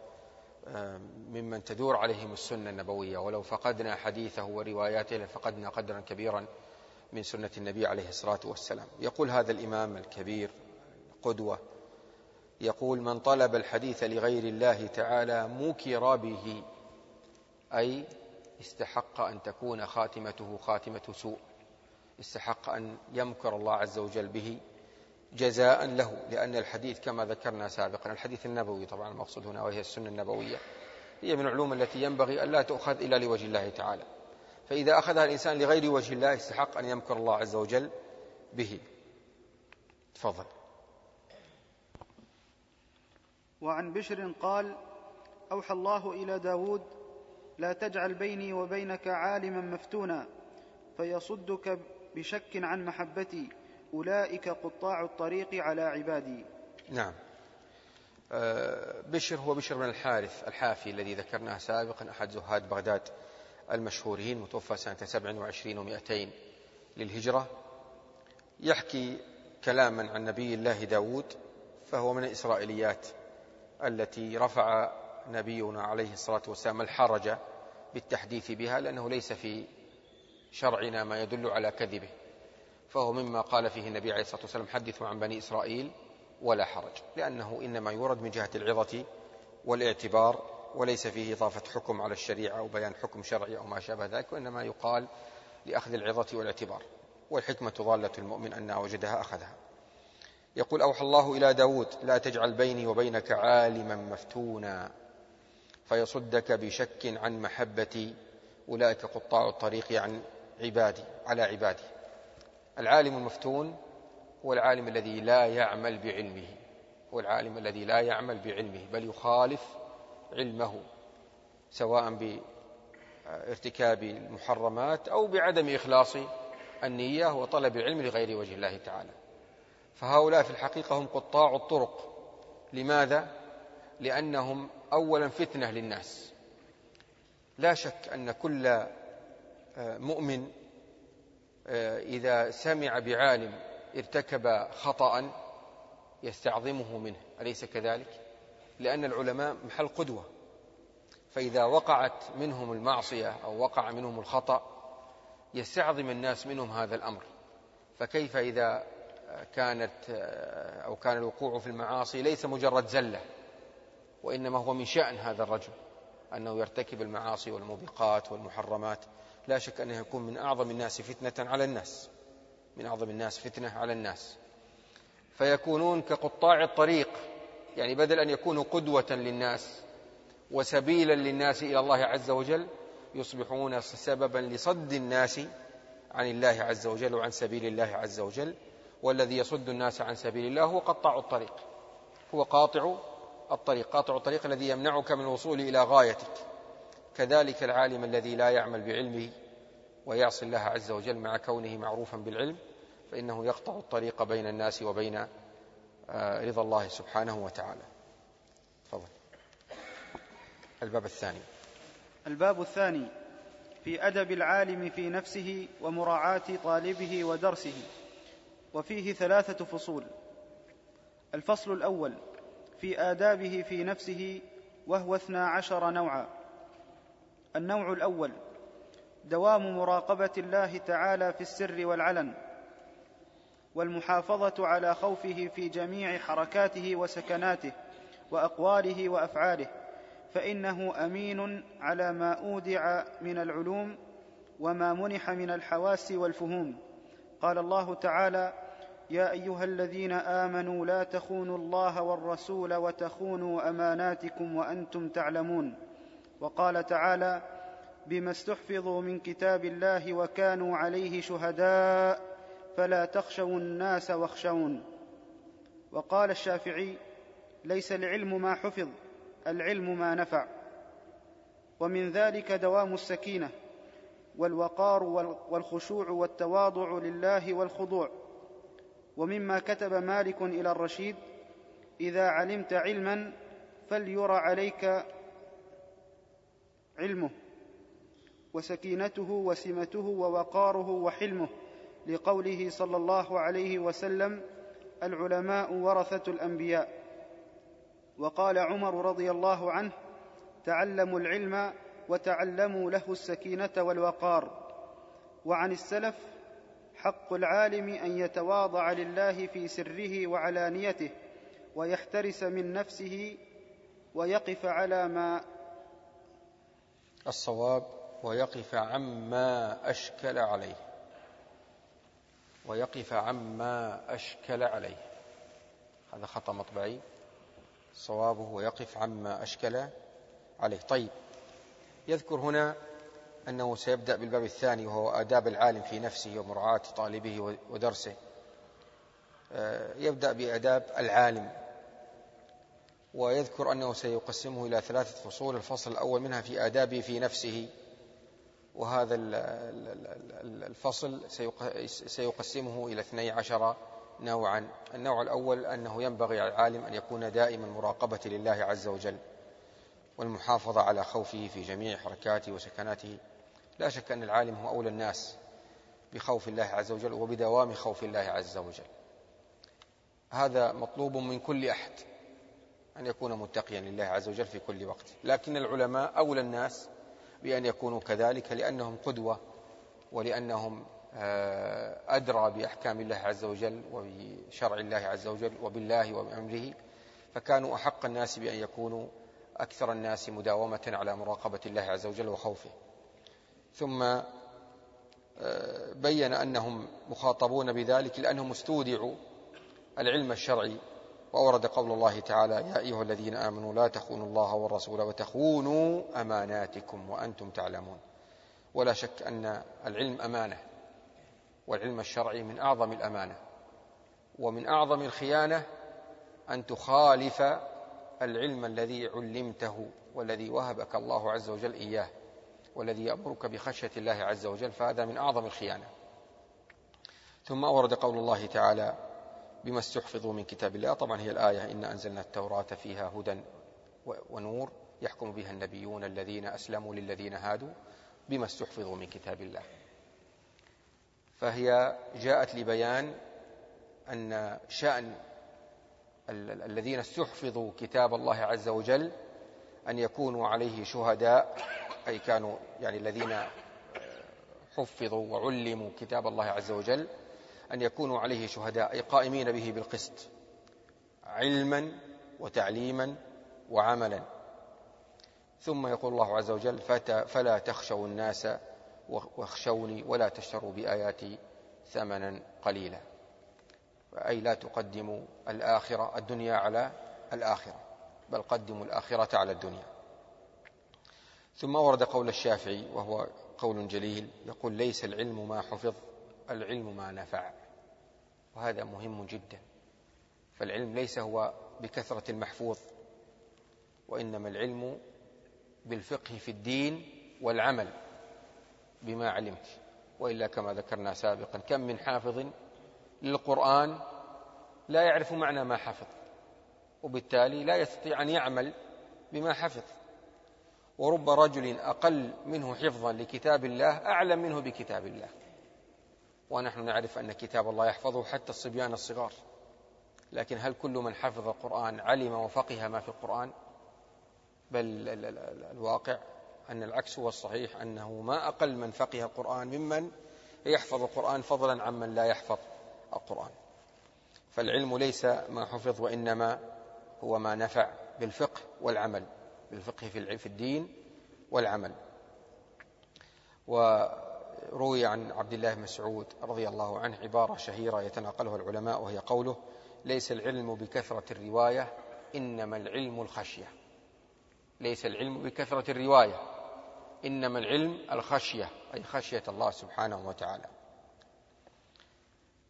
آه، ممن تدور عليهم السنة النبوية. ولو فقدنا حديثه ورواياته لفقدنا قدرا كبيرا من سنة النبي عليه الصلاة والسلام. يقول هذا الإمام الكبير قدوة يقول من طلب الحديث لغير الله تعالى مكر به أي استحق أن تكون خاتمته خاتمة سوء استحق أن يمكر الله عز وجل به جزاء له لأن الحديث كما ذكرنا سابقا الحديث النبوي طبعا المقصود هنا وهي السنة النبوية هي من العلوم التي ينبغي أن لا تؤخذ إلا لوجه الله تعالى. فإذا أخذها الإنسان لغير وجه الله استحق أن يمكر الله عز وجل به. تفضل. وعن بشر قال أوحى الله إلى داود لا تجعل بيني وبينك عالما مفتونا فيصدك بشك عن محبتي أولئك قطاع الطريق على عبادي. نعم. آه، بشر هو بشر بن الحارث الحافي الذي ذكرناه سابقا أحد زهاد بغداد المشهورين متوفى سنة سبع وعشرين ومائتين للهجرة. يحكي كلاما عن نبي الله داود فهو من الإسرائيليات. التي رفع نبينا عليه الصلاة والسلام الحرج بالتحديث بها لأنه ليس في شرعنا ما يدل على كذبه. فهو مما قال فيه النبي عليه الصلاة والسلام حدثوا عن بني إسرائيل ولا حرج. لأنه إنما يورد من جهة العظة والاعتبار وليس فيه إضافة حكم على الشريعة أو بيان حكم شرعي أو ما شابه ذلك وإنما يقال لأخذ العظة والاعتبار. والحكمة ضالة المؤمن أنها وجدها أخذها. يقول أوحى الله إلى داود لا تجعل بيني وبينك عالما مفتونا فيصدك بشك عن محبتي أولئك قطاع الطريق عن عبادي على عبادي. العالم المفتون هو العالم الذي لا يعمل بعلمه هو العالم الذي لا يعمل بعلمه بل يخالف علمه سواء بارتكاب المحرمات أو بعدم إخلاص النية وطلب العلم لغير وجه الله تعالى. فهؤلاء في الحقيقة هم قطاع الطرق. لماذا؟ لأنهم أولا فتنة للناس. لا شك أن كل آه، مؤمن آه، إذا سمع بعالم ارتكب خطأ يستعظمه منه. أليس كذلك؟ لأن العلماء محل قدوة. فإذا وقعت منهم المعصية أو وقع منهم الخطأ يستعظم الناس منهم هذا الأمر. فكيف إذا كانت أو كان الوقوع في المعاصي ليس مجرد زلة وإنما هو من شأن هذا الرجل أنه يرتكب المعاصي والموبقات والمحرمات. لا شك أنه يكون من أعظم الناس فتنة على الناس من أعظم الناس فتنة على الناس. فيكونون كقطاع الطريق يعني بدل أن يكونوا قدوة للناس وسبيلا للناس إلى الله عز وجل يصبحون سببا لصد الناس عن الله عز وجل وعن سبيل الله عز وجل. والذي يصد الناس عن سبيل الله هو قطاع الطريق. هو قاطع الطريق قاطع الطريق الذي يمنعك من الوصول إلى غايتك. كذلك العالم الذي لا يعمل بعلمه ويعصي الله عز وجل مع كونه معروفا بالعلم فإنه يقطع الطريق بين الناس وبين آه، رضا الله سبحانه وتعالى. تفضل. الباب الثاني. الباب الثاني في أدب العالم في نفسه ومراعاة طالبه ودرسه. وفيه ثلاثة فصول. الفصل الأول في آدابه في نفسه وهو اثنا عشر نوعا. النوع الأول دوام مراقبة الله تعالى في السر والعلن والمحافظة على خوفه في جميع حركاته وسكناته وأقواله وأفعاله فإنه أمين على ما أودع من العلوم وما منح من الحواس والفهوم. قال الله تعالى يا أيها الذين آمنوا لا تخونوا الله والرسول وتخونوا أماناتكم وأنتم تعلمون. وقال تعالى بما استحفظوا من كتاب الله وكانوا عليه شهداء فلا تخشوا الناس واخشون. وقال الشافعي ليس العلم ما حفظ العلم ما نفع. ومن ذلك دوام السكينة. والوقار والخشوع والتواضع لله والخضوع. ومما كتب مالك إلى الرشيد إذا علمت علما فليرى عليك علمه وسكينته وسمته ووقاره وحلمه. لقوله صلى الله عليه وسلم العلماء ورثة الأنبياء. وقال عمر رضي الله عنه تعلموا العلم وتعلموا له السكينة والوقار. وعن السلف حق العالم أن يتواضع لله في سره وعلانيته ويحترس من نفسه ويقف على ما الصواب ويقف عما أشكل عليه. ويقف عما أشكل عليه. هذا خطا مطبعي. صوابه ويقف عما أشكل عليه. طيب. يذكر هنا أنه سيبدأ بالباب الثاني وهو آداب العالم في نفسه ومراعاة طالبه ودرسه. آه، يبدأ بآداب العالم. ويذكر أنه سيقسمه إلى ثلاثة فصول الفصل الأول منها في آدابه في نفسه. وهذا الفصل سيقسمه إلى اثني عشر نوعا. النوع الأول أنه ينبغي على العالم أن يكون دائما مراقبة لله عز وجل. والمحافظة على خوفه في جميع حركاته وسكناته. لا شك أن العالم هو أولى الناس بخوف الله عز وجل وبدوام خوف الله عز وجل. هذا مطلوب من كل أحد أن يكون متقيا لله عز وجل في كل وقت. لكن العلماء أولى الناس بأن يكونوا كذلك لأنهم قدوة ولأنهم آه، أدرى بأحكام الله عز وجل وبشرع الله عز وجل وبالله وبأمره. فكانوا أحق الناس بأن يكونوا أكثر الناس مداومة على مراقبة الله عز وجل وخوفه. ثم آه، بين أنهم مخاطبون بذلك لأنهم استودعوا العلم الشرعي. وأورد قول الله تعالى يا أيها الذين آمنوا لا تخونوا الله والرسول وتخونوا أماناتكم وأنتم تعلمون. ولا شك أن العلم أمانة والعلم الشرعي من أعظم الأمانة. ومن أعظم الخيانة أن تخالف العلم الذي علمته والذي وهبك الله عز وجل إياه والذي يأمرك بخشية الله عز وجل فهذا من أعظم الخيانة. ثم أورد قول الله تعالى بما استحفظوا من كتاب الله. طبعا هي الآية إن أنزلنا التوراة فيها هدى ونور يحكم بها النبيون الذين أسلموا للذين هادوا. بما استحفظوا من كتاب الله. فهي جاءت لبيان أن شأن الذين استحفظوا كتاب الله عز وجل أن يكونوا عليه شهداء أي كانوا يعني الذين حفظوا وعلموا كتاب الله عز وجل أن يكونوا عليه شهداء أي قائمين به بالقسط علما وتعليما وعملا. ثم يقول الله عز وجل فلا تخشوا الناس واخشوني ولا تشتروا بآياتي ثمنا قليلا. أي لا تقدموا الآخرة الدنيا على الآخرة بل قدموا الآخرة على الدنيا. ثم ورد قول الشافعي وهو قول جليل يقول ليس العلم ما حفظ العلم ما نفع. وهذا مهم جدا. فالعلم ليس هو بكثرة المحفوظ وإنما العلم بالفقه في الدين والعمل بما علمت. وإلا كما ذكرنا سابقا كم من حافظ للقرآن لا يعرف معنى ما حفظ وبالتالي لا يستطيع أن يعمل بما حفظ. ورب رجل أقل منه حفظا لكتاب الله أعلم منه بكتاب الله. ونحن نعرف أن كتاب الله يحفظه حتى الصبيان الصغار. لكن هل كل من حفظ القرآن علم وفقه ما في القرآن؟ بل الواقع أن العكس هو الصحيح أنه ما أقل من فقه القرآن ممن يحفظ القرآن فضلا عمن لا يحفظ. القرآن. فالعلم ليس ما حفظ وإنما هو ما نفع بالفقه والعمل بالفقه في الدين والعمل. وروي عن عبد الله بن مسعود رضي الله عنه عبارة شهيرة يتناقلها العلماء وهي قوله ليس العلم بكثرة الرواية إنما العلم الخشية. ليس العلم بكثرة الرواية إنما العلم الخشية أي خشية الله سبحانه وتعالى.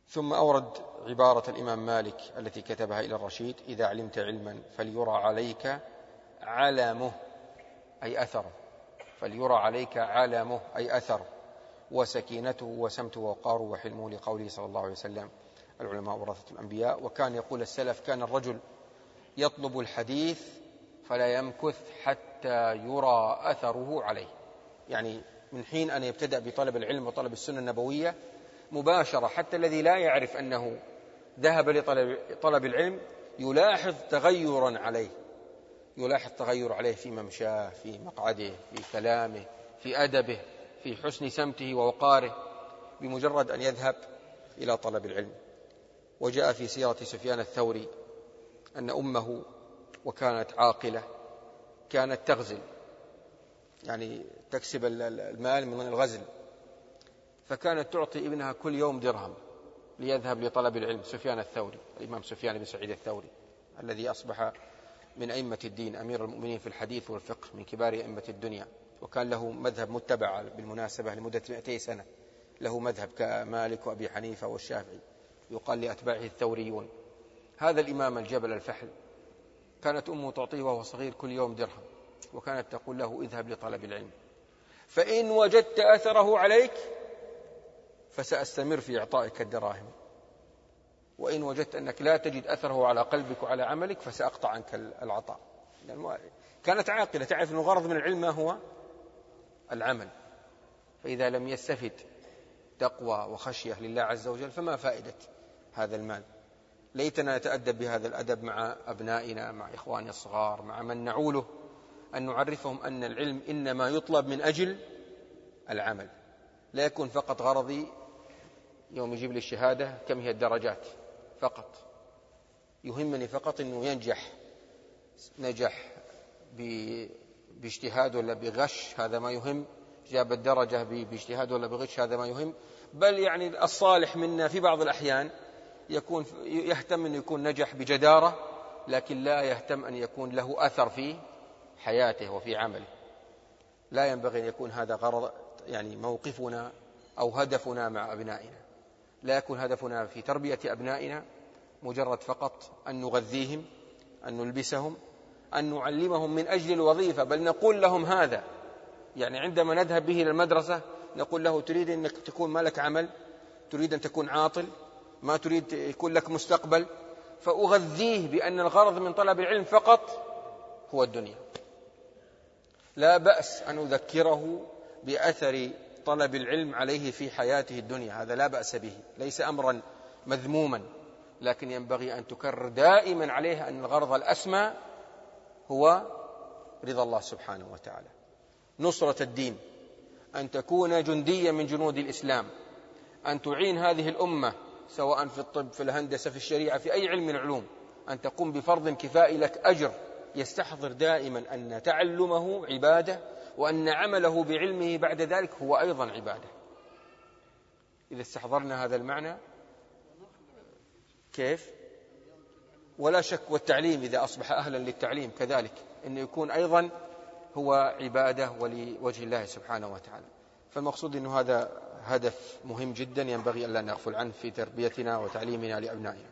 ثم أورد عبارة الإمام مالك التي كتبها إلى الرشيد إذا علمت علما فليرى عليك علمه أي أثره. فليرى عليك علامه أي أثره وسكينته وسمته ووقاره وحلمه لقوله صلى الله عليه وسلم العلماء ورثة الأنبياء. وكان يقول السلف كان الرجل يطلب الحديث فلا يمكث حتى يرى أثره عليه. يعني من حين أن يبتدأ بطلب العلم وطلب السنة النبوية مباشرة حتى الذي لا يعرف أنه ذهب لطلب طلب العلم يلاحظ تغيرا عليه. يلاحظ تغير عليه في ممشاه في مقعده في كلامه في أدبه في حسن سمته ووقاره بمجرد أن يذهب إلى طلب العلم. وجاء في سيرة سفيان الثوري أن أمه وكانت عاقلة كانت تغزل يعني تكسب المال من الغزل. فكانت تعطي ابنها كل يوم درهم ليذهب لطلب العلم. سفيان الثوري الإمام سفيان بن سعيد الثوري الذي أصبح من أئمة الدين أمير المؤمنين في الحديث والفقه من كبار أئمة الدنيا وكان له مذهب متبع بالمناسبة لمدة 200 سنة. له مذهب كمالك وأبي حنيفة والشافعي يقال لأتباعه الثوريون. هذا الإمام الجبل الفحل كانت أمه تعطيه وهو صغير كل يوم درهم وكانت تقول له اذهب لطلب العلم. فإن وجدت أثره عليك فسأستمر في إعطائك الدراهم. وإن وجدت أنك لا تجد أثره على قلبك وعلى عملك فسأقطع عنك العطاء. كانت عاقلة. تعرف أن الغرض من العلم ما هو؟ العمل. فإذا لم يستفد تقوى وخشية لله عز وجل فما فائدة هذا المال؟ ليتنا نتأدب بهذا الأدب مع أبنائنا مع إخواننا الصغار مع من نعوله أن نعرفهم أن العلم إنما يطلب من أجل العمل. لا يكون فقط غرضي يوم يجيب لي الشهادة كم هي الدرجات؟ فقط. يهمني فقط أنه ينجح. نجح باجتهاد ولا بغش هذا ما يهم. جاب الدرجة باجتهاد ولا بغش هذا ما يهم. بل يعني الصالح منا في بعض الأحيان يكون يهتم أن يكون نجح بجدارة لكن لا يهتم أن يكون له أثر في حياته وفي عمله. لا ينبغي أن يكون هذا غرض يعني موقفنا أو هدفنا مع أبنائنا. لا يكون هدفنا في تربية أبنائنا مجرد فقط أن نغذيهم أن نلبسهم أن نعلمهم من أجل الوظيفة بل نقول لهم هذا. يعني عندما نذهب به إلى المدرسة نقول له تريد أنك تكون مالك عمل تريد أن تكون عاطل ما تريد يكون لك مستقبل فأغذيه بأن الغرض من طلب العلم فقط هو الدنيا. لا بأس أن أذكره بأثر طلب العلم عليه في حياته الدنيا هذا لا بأس به ليس أمرا مذموما لكن ينبغي أن تكرر دائما عليه أن الغرض الأسمى هو رضا الله سبحانه وتعالى. نصرة الدين أن تكون جنديا من جنود الإسلام أن تعين هذه الأمة سواء في الطب في الهندسة في الشريعة في أي علم من العلوم أن تقوم بفرض كفائي لك أجر يستحضر دائما أن تعلمه عبادة وأن عمله بعلمه بعد ذلك هو أيضا عبادة. إذا استحضرنا هذا المعنى كيف؟ ولا شك والتعليم إذا أصبح أهلا للتعليم كذلك أنه يكون أيضا هو عبادة ولوجه الله سبحانه وتعالى. فالمقصود أنه هذا هدف مهم جدا ينبغي أن لا نغفل عنه في تربيتنا وتعليمنا لأبنائنا.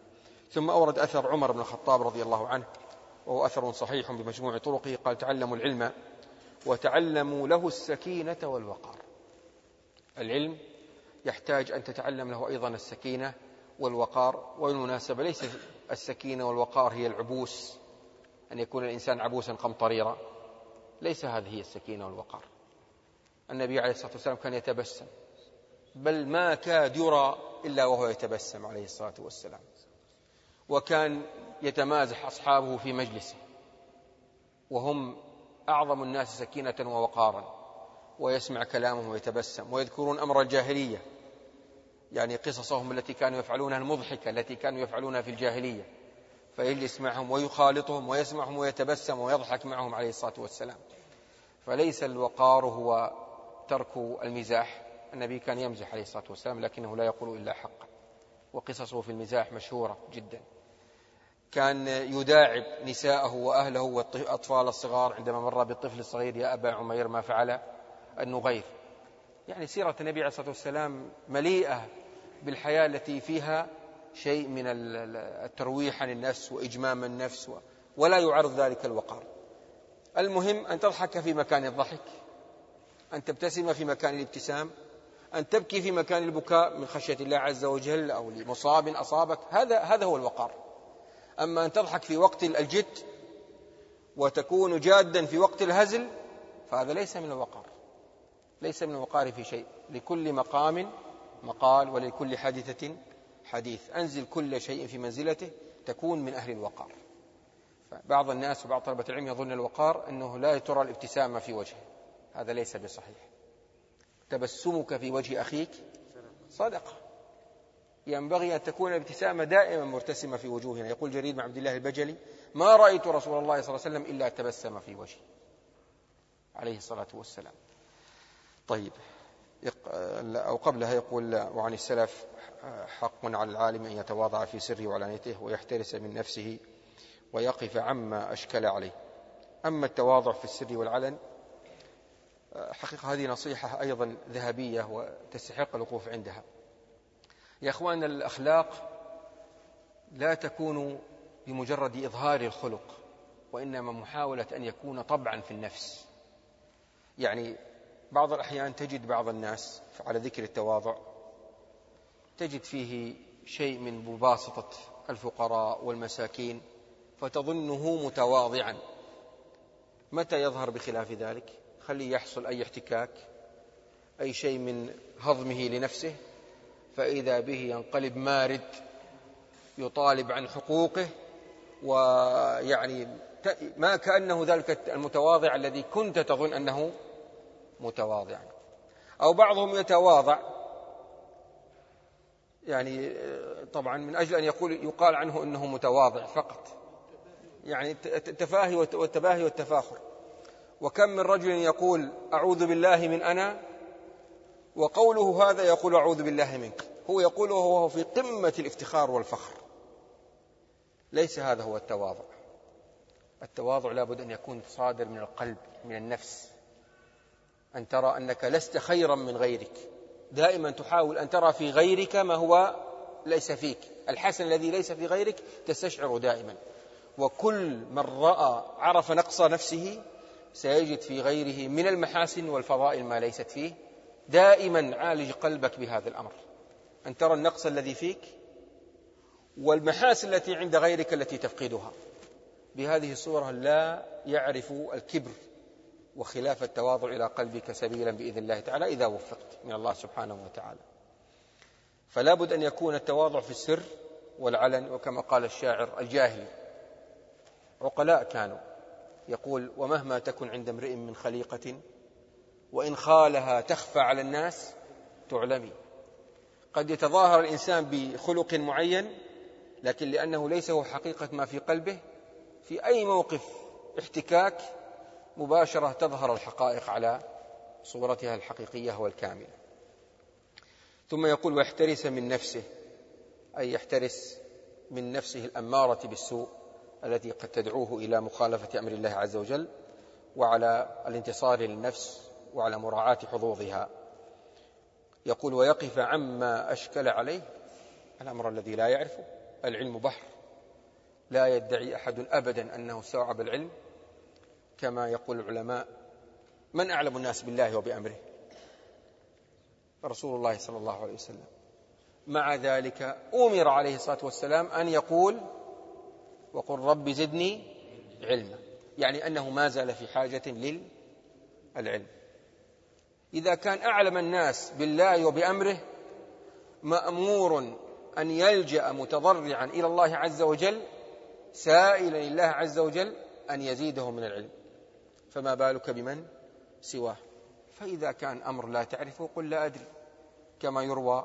ثم أورد أثر عمر بن الخطاب رضي الله عنه وهو أثر صحيح بمجموع طرقه قال تعلموا العلم وتعلموا له السكينة والوقار. العلم يحتاج أن تتعلم له أيضا السكينة والوقار والمناسبة ليس السكينة والوقار هي العبوس أن يكون الإنسان عبوسا قمطريرا. ليس هذه هي السكينة والوقار. النبي عليه الصلاة والسلام كان يتبسم بل ما كاد يرى إلا وهو يتبسم عليه الصلاة والسلام. وكان يتمازح أصحابه في مجلسه وهم أعظم الناس سكينة ووقارا ويسمع كلامهم ويتبسم ويذكرون أمر الجاهلية يعني قصصهم التي كانوا يفعلونها المضحكة التي كانوا يفعلونها في الجاهلية. فيجلس معهم ويخالطهم ويسمعهم ويتبسم ويضحك معهم عليه الصلاة والسلام. فليس الوقار هو ترك المزاح النبي كان يمزح عليه الصلاة والسلام لكنه لا يقول إلا حقا. وقصصه في المزاح مشهورة جدا. كان يداعب نساءه وأهله والأطفال الصغار عندما مر بالطفل الصغير يا أبا عمير ما فعل النغير. يعني سيرة النبي عليه الصلاة والسلام مليئة بالحياة التي فيها شيء من الترويح عن النفس وإجمام النفس ولا يعرض ذلك الوقار. المهم أن تضحك في مكان الضحك أن تبتسم في مكان الابتسام أن تبكي في مكان البكاء من خشية الله عز وجل أو لمصاب أصابك. هذا هذا هو الوقار. أما أن تضحك في وقت الجد وتكون جادا في وقت الهزل فهذا ليس من الوقار. ليس من الوقار في شيء. لكل مقام مقال ولكل حادثة حديث. أنزل كل شيء في منزلته تكون من أهل الوقار. بعض الناس وبعض طلبة العلم يظن الوقار أنه لا ترى الابتسامة في وجهه. هذا ليس بصحيح. تبسمك في وجه أخيك صدقة ينبغي أن تكون الابتسامة دائما مرتسمة في وجوهنا. يقول جرير بن عبد الله البجلي ما رأيت رسول الله صلى الله عليه وسلم إلا تبسم في وجهه عليه الصلاة والسلام. طيب أو قبلها يقول وعن السلف حق على العالم أن يتواضع في سره وعلانيته ويحترس من نفسه ويقف عما أشكل عليه. أما التواضع في السر والعلن حقيقة هذه نصيحة أيضا ذهبية وتستحق الوقوف عندها. يا أخوان الأخلاق لا تكون بمجرد إظهار الخلق وإنما محاولة أن يكون طبعا في النفس. يعني بعض الأحيان تجد بعض الناس على ذكر التواضع تجد فيه شيء من مباسطة الفقراء والمساكين فتظنه متواضعا. متى يظهر بخلاف ذلك؟ خليه يحصل أي احتكاك أي شيء من هضمه لنفسه. فإذا به ينقلب مارد يطالب عن حقوقه ويعني ما كأنه ذلك المتواضع الذي كنت تظن أنه متواضعا أو بعضهم يتواضع. يعني طبعا من أجل أن يقول يقال عنه أنه متواضع فقط. يعني التفاهي والتباهي والتفاخر. وكم من رجل يقول أعوذ بالله من أنا وقوله هذا يقول أعوذ بالله منك. هو يقول وهو في قمة الافتخار والفخر. ليس هذا هو التواضع. التواضع لابد أن يكون صادر من القلب من النفس. أن ترى أنك لست خيرا من غيرك. دائما تحاول أن ترى في غيرك ما هو ليس فيك. الحسن الذي ليس في غيرك تستشعر دائما. وكل من رأى عرف نقص نفسه سيجد في غيره من المحاسن والفضائل ما ليست فيه. دائما عالج قلبك بهذا الأمر. أن ترى النقص الذي فيك والمحاسن التي عند غيرك التي تفقدها. بهذه الصورة لا يعرف الكبر وخلاف التواضع إلى قلبك سبيلا بإذن الله تعالى إذا وفقت من الله سبحانه وتعالى. فلا بد أن يكون التواضع في السر والعلن وكما قال الشاعر الجاهل عقلاء كانوا. يقول ومهما تكن عند امرئ من خليقة وإن خالها تخفى على الناس تعلمي. قد يتظاهر الإنسان بخلق معين لكن لأنه ليس هو حقيقة ما في قلبه في أي موقف احتكاك مباشرة تظهر الحقائق على صورتها الحقيقية والكاملة. ثم يقول ويحترس من نفسه. أي يحترس من نفسه الأمارة بالسوء التي قد تدعوه إلى مخالفة أمر الله عز وجل وعلى الانتصار للنفس وعلى مراعاة حظوظها. يقول ويقف عما أشكل عليه. الأمر الذي لا يعرفه. العلم بحر. لا يدعي أحد أبدا أنه استوعب العلم. كما يقول العلماء من أعلم الناس بالله وبأمره؟ رسول الله صلى الله عليه وسلم. مع ذلك أمر عليه الصلاة والسلام أن يقول وقل رب زدني علما. يعني أنه ما زال في حاجة للعلم. إذا كان أعلم الناس بالله وبأمره مأمور أن يلجأ متضرعا إلى الله عز وجل سائلا الله عز وجل أن يزيده من العلم. فما بالك بمن سواه؟ فإذا كان أمر لا تعرفه قل لا أدري. كما يروى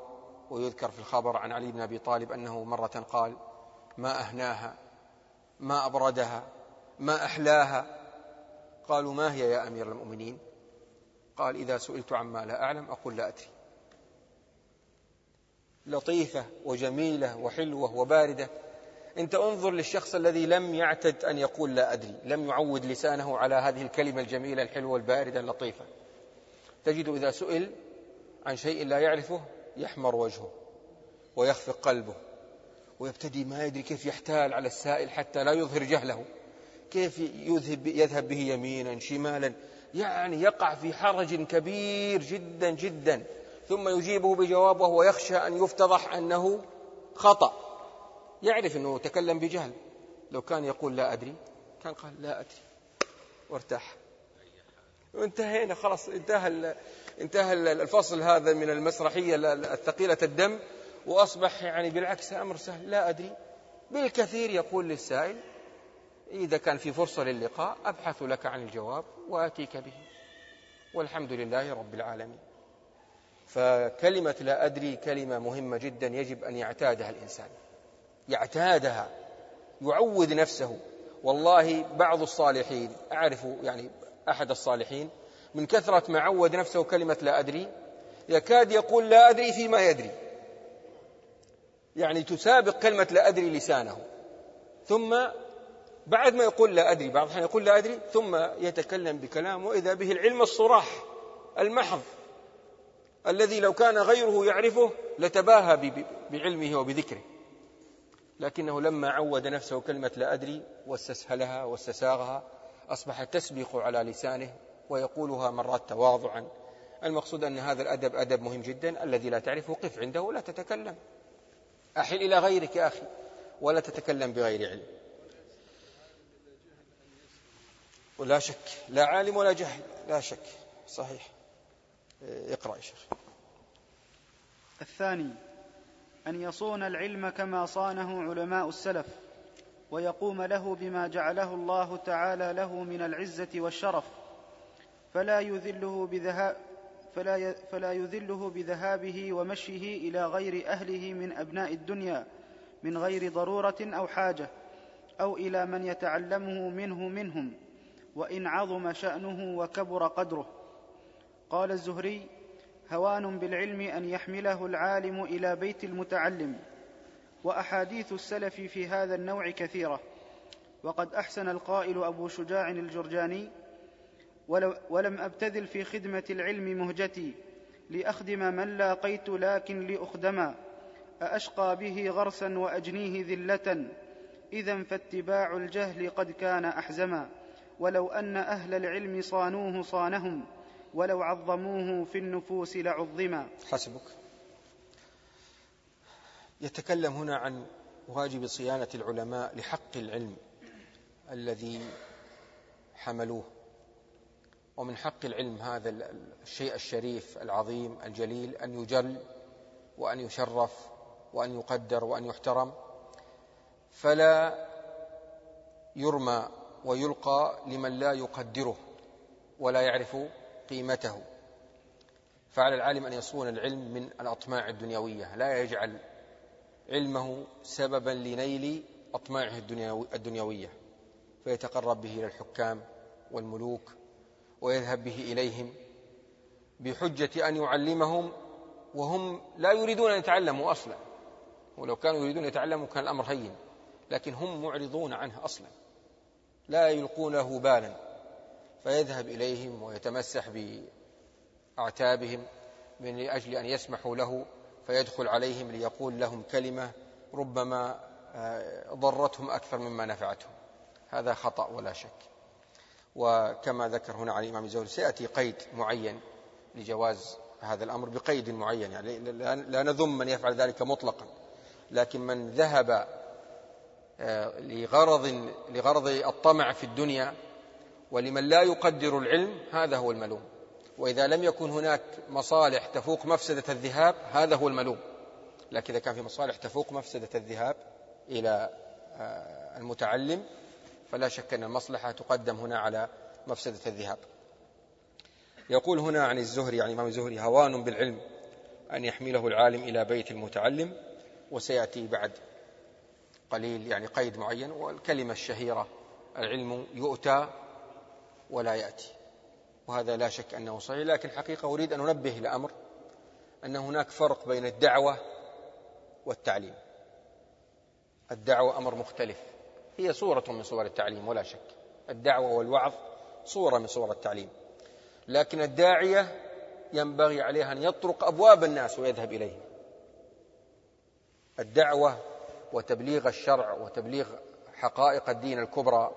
ويذكر في الخبر عن علي بن أبي طالب أنه مرة قال ما أهناها ما أبردها ما أحلاها. قالوا ما هي يا أمير المؤمنين؟ قال إذا سئلت عما لا أعلم أقول لا أدري. لطيفة وجميلة وحلوة وباردة. أنت انظر للشخص الذي لم يعتد أن يقول لا أدري لم يعود لسانه على هذه الكلمة الجميلة الحلوة الباردة اللطيفة. تجد إذا سئل عن شيء لا يعرفه يحمر وجهه ويخفق قلبه ويبتدي ما يدري كيف يحتال على السائل حتى لا يظهر جهله. كيف يذهب يذهب به يمينا شمالا يعني يقع في حرج كبير جدا جدا. ثم يجيبه بجواب وهو يخشى أن يفتضح أنه خطأ. يعرف أنه تكلم بجهل. لو كان يقول لا أدري كان قال لا أدري. وارتاح. وانتهينا خلاص انتهى انتهى الفصل هذا من المسرحية الثقيلة الدم. وأصبح يعني بالعكس أمر سهل. لا أدري. بالكثير يقول للسائل إذا كان في فرصة للقاء أبحث لك عن الجواب وآتيك به. والحمد لله رب العالمين. فكلمة لا أدري كلمة مهمة جدا يجب أن يعتادها الإنسان. يعتادها يعود نفسه. والله بعض الصالحين أعرف يعني أحد الصالحين من كثرة ما عود نفسه كلمة لا أدري يكاد يقول لا أدري فيما يدري. يعني تسابق كلمة لا أدري لسانه. ثم بعد ما يقول لا أدري بعض الأحيان يقول لا أدري ثم يتكلم بكلام وإذا به العلم الصراح المحض الذي لو كان غيره يعرفه لتباهى بعلمه وبذكره. لكنه لما عود نفسه كلمة لا أدري واستسهلها واستساغها أصبحت تسبق على لسانه ويقولها مرات تواضعا. المقصود أن هذا الأدب أدب مهم جدا الذي لا تعرفه قف عنده ولا تتكلم. أحل إلى غيرك يا أخي ولا تتكلم بغير علم. ولا شك لا عالم ولا جهل لا شك. صحيح. اقرأ يا شيخ. الثاني أن يصون العلم كما صانه علماء السلف ويقوم له بما جعله الله تعالى له من العزة والشرف. فلا يذله بذهاب فلا, فلا يذله بذهابه ومشيه إلى غير أهله من أبناء الدنيا من غير ضرورة أو حاجة أو إلى من يتعلمه منه منهم. وإن عظم شأنه وكبر قدره. قال الزهري هوان بالعلم أن يحمله العالم إلى بيت المتعلم. وأحاديث السلف في هذا النوع كثيرة. وقد أحسن القائل أبو شجاع الجرجاني ولم أبتذل في خدمة العلم مهجتي لأخدم من لاقيت لكن لأخدما. أأشقى به غرسا وأجنيه ذلة. إذا فاتباع الجهل قد كان أحزما. ولو أن أهل العلم صانوه صانهم ولو عظموه في النفوس لعظما. حسبك. يتكلم هنا عن واجب صيانة العلماء لحق العلم الذي حملوه. ومن حق العلم هذا الشيء الشريف العظيم الجليل أن يجل وأن يشرف وأن يقدر وأن يحترم. فلا يرمى ويلقى لمن لا يقدره ولا يعرف قيمته. فعلى العالم أن يصون العلم من الأطماع الدنيوية. لا يجعل علمه سببا لنيل أطماعه الدنيوية. فيتقرب به إلى الحكام والملوك ويذهب به إليهم بحجة أن يعلمهم وهم لا يريدون أن يتعلموا أصلا. ولو كانوا يريدون أن يتعلموا كان الأمر هين لكن هم معرضون عنه أصلا. لا يلقون له بالا فيذهب إليهم ويتمسح بأعتابهم من أجل أن يسمحوا له فيدخل عليهم ليقول لهم كلمة ربما آه، ضرتهم أكثر مما نفعتهم. هذا خطأ ولا شك. وكما ذكر هنا عن الإمام الزهري سيأتي قيد معين لجواز هذا الأمر بقيد معين يعني لا نذم من يفعل ذلك مطلقا لكن من ذهب لغرض لغرض الطمع في الدنيا ولمن لا يقدر العلم هذا هو الملوم. وإذا لم يكن هناك مصالح تفوق مفسدة الذهاب هذا هو الملوم. لكن إذا كان في مصالح تفوق مفسدة الذهاب إلى آه، المتعلم فلا شك أن المصلحة تقدم هنا على مفسدة الذهاب. يقول هنا عن الزهري عن الإمام الزهري هوان بالعلم أن يحمله العالم إلى بيت المتعلم وسيأتي بعد. قليل يعني قيد معين والكلمة الشهيرة العلم يؤتى ولا يأتي. وهذا لا شك أنه صحيح لكن حقيقة أريد أن أنبه لأمر أن هناك فرق بين الدعوة والتعليم. الدعوة أمر مختلف. هي صورة من صور التعليم ولا شك. الدعوة والوعظ صورة من صور التعليم. لكن الداعية ينبغي عليه أن يطرق أبواب الناس ويذهب إليهم. الدعوة وتبليغ الشرع وتبليغ حقائق الدين الكبرى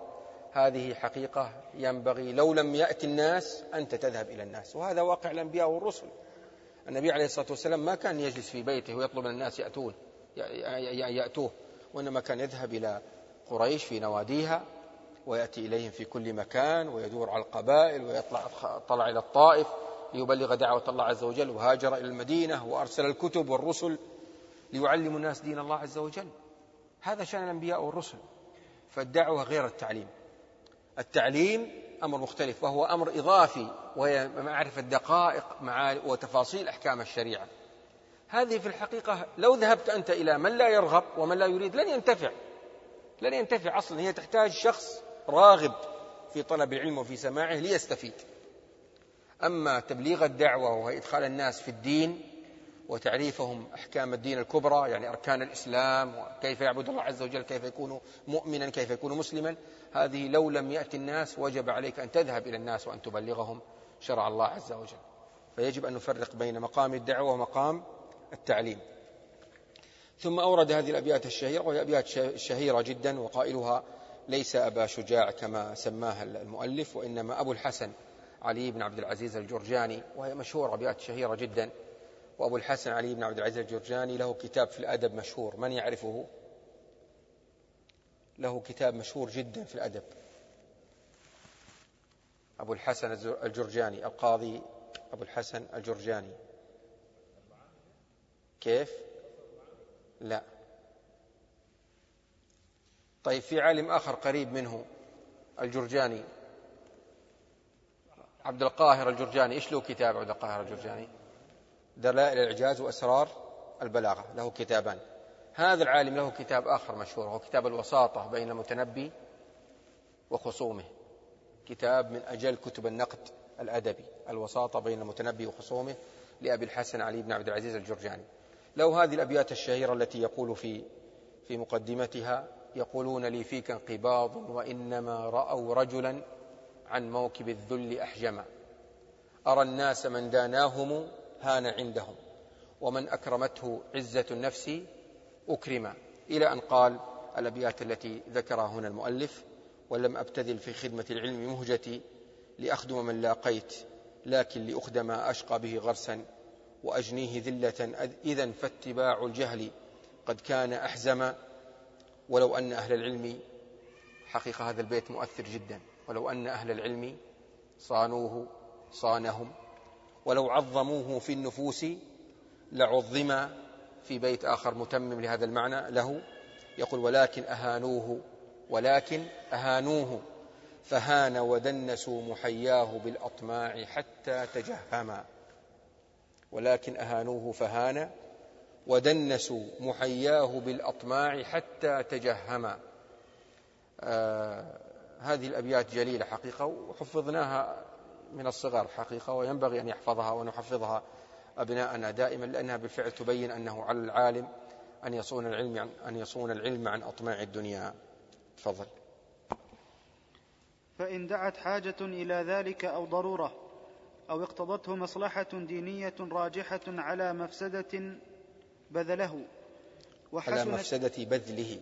هذه حقيقة ينبغي لو لم يأتي الناس أنت تذهب إلى الناس. وهذا واقع الأنبياء والرسل. النبي عليه الصلاة والسلام ما كان يجلس في بيته ويطلب من الناس يأتون يأتوه وإنما كان يذهب إلى قريش في نواديها ويأتي إليهم في كل مكان ويدور على القبائل ويطلع طلع إلى الطائف ليبلغ دعوة الله عز وجل وهاجر إلى المدينة وأرسل الكتب والرسل ليعلم الناس دين الله عز وجل. هذا شأن الأنبياء والرسل فالدعوة غير التعليم. التعليم أمر مختلف وهو أمر إضافي وهي معرفة دقائق وتفاصيل أحكام الشريعة. هذه في الحقيقة لو ذهبت أنت إلى من لا يرغب ومن لا يريد لن ينتفع. لن ينتفع أصلا هي تحتاج شخص راغب في طلب العلم وفي سماعه ليستفيد. أما تبليغ الدعوة وهي إدخال الناس في الدين وتعريفهم أحكام الدين الكبرى يعني أركان الإسلام وكيف يعبد الله عز وجل كيف يكون مؤمنا كيف يكون مسلما. هذه لو لم يأتي الناس وجب عليك أن تذهب إلى الناس وأن تبلغهم شرع الله عز وجل. فيجب أن نفرق بين مقام الدعوة ومقام التعليم. ثم أورد هذه الأبيات الشهيرة وهي أبيات شهيرة جدا وقائلها ليس أبا شجاع كما سماها المؤلف وإنما أبو الحسن علي بن عبد العزيز الجرجاني وهي مشهورة أبيات شهيرة جدا. وأبو الحسن علي بن عبد العزيز الجرجاني له كتاب في الأدب مشهور. من يعرفه؟ له كتاب مشهور جدا في الأدب. أبو الحسن الجرجاني القاضي أبو الحسن الجرجاني. كيف؟ لا. طيب في عالم آخر قريب منه الجرجاني عبد القاهر الجرجاني. إيش له كتاب عبد القاهر الجرجاني؟ دلائل الإعجاز وأسرار البلاغة له كتابان. هذا العالم له كتاب آخر مشهور وهو كتاب الوساطة بين المتنبي وخصومه. كتاب من أجل كتب النقد الأدبي الوساطة بين المتنبي وخصومه لأبي الحسن علي بن عبد العزيز الجرجاني. لو هذه الأبيات الشهيرة التي يقول في في مقدمتها يقولون لي فيك انقباض وإنما رأوا رجلا عن موكب الذل أحجما. أرى الناس من داناهم هان عندهم. ومن أكرمته عزة النفس أكرم. إلى أن قال الأبيات التي ذكرها هنا المؤلف ولم أبتذل في خدمة العلم مهجتي لأخدم من لاقيت لكن لأخدم أشقى به غرسا وأجنيه ذلة. إذا فاتباع الجهل قد كان أحزم. ولو أن أهل العلم حقيقة هذا البيت مؤثر جدا. ولو أن أهل العلم صانوه صانهم ولو عظموه في النفوس لعظم في بيت آخر متمم لهذا المعنى له. يقول ولكن أهانوه ولكن أهانوه. فهان ودنسوا محياه بالأطماع حتى تجهما. ولكن أهانوه فهان ودنسوا محياه بالأطماع حتى تجهما. آه هذه الأبيات جليلة حقيقة وحفظناها من الصغر حقيقة وينبغي أن يحفظها ونحفظها أبناءنا دائما لأنها بالفعل تبين أنه على العالم أن يصون العلم عن أن يصون العلم عن أطماع الدنيا. تفضل. فإن دعت حاجة إلى ذلك أو ضرورة أو اقتضته مصلحة دينية راجحة على مفسدة بذله على مفسدة بذله.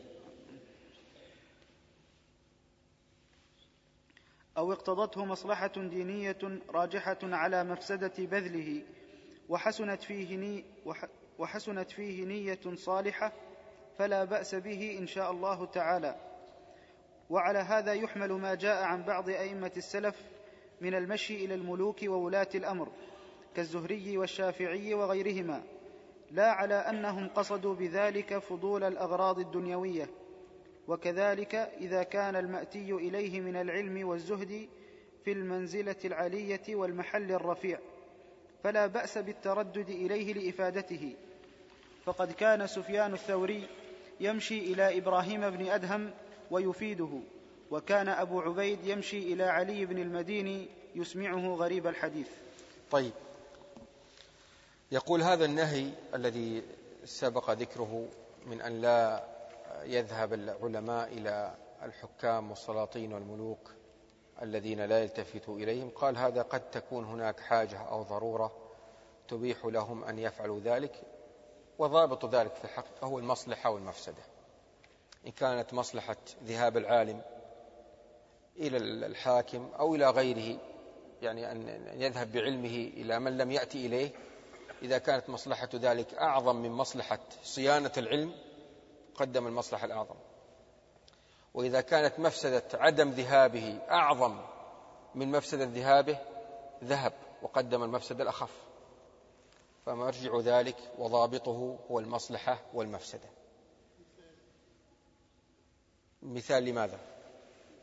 أو اقتضته مصلحة دينية راجحة على مفسدة بذله وحسنت فيه, ني وحسنت فيه نية صالحة فلا بأس به إن شاء الله تعالى. وعلى هذا يحمل ما جاء عن بعض أئمة السلف من المشي إلى الملوك وولاة الأمر كالزهري والشافعي وغيرهما لا على أنهم قصدوا بذلك فضول الأغراض الدنيوية. وكذلك إذا كان المأتي إليه من العلم والزهد في المنزلة العلية والمحل الرفيع فلا بأس بالتردد إليه لإفادته. فقد كان سفيان الثوري يمشي إلى إبراهيم بن أدهم ويفيده وكان أبو عبيد يمشي إلى علي بن المديني يسمعه غريب الحديث. طيب. يقول هذا النهي الذي سبق ذكره من أن لا يذهب العلماء إلى الحكام والسلاطين والملوك الذين لا يلتفت إليهم. قال هذا قد تكون هناك حاجة أو ضرورة تبيح لهم أن يفعلوا ذلك وضابط ذلك في الحقيقة هو المصلحة والمفسدة. إن كانت مصلحة ذهاب العالم إلى الحاكم أو إلى غيره يعني أن يذهب بعلمه إلى من لم يأتي إليه إذا كانت مصلحة ذلك أعظم من مصلحة صيانة العلم قدم المصلحة الأعظم. وإذا كانت مفسدة عدم ذهابه أعظم من مفسدة ذهابه ذهب وقدم المفسدة الأخف. فمرجع ذلك وضابطه هو المصلحة والمفسدة. مثال لماذا؟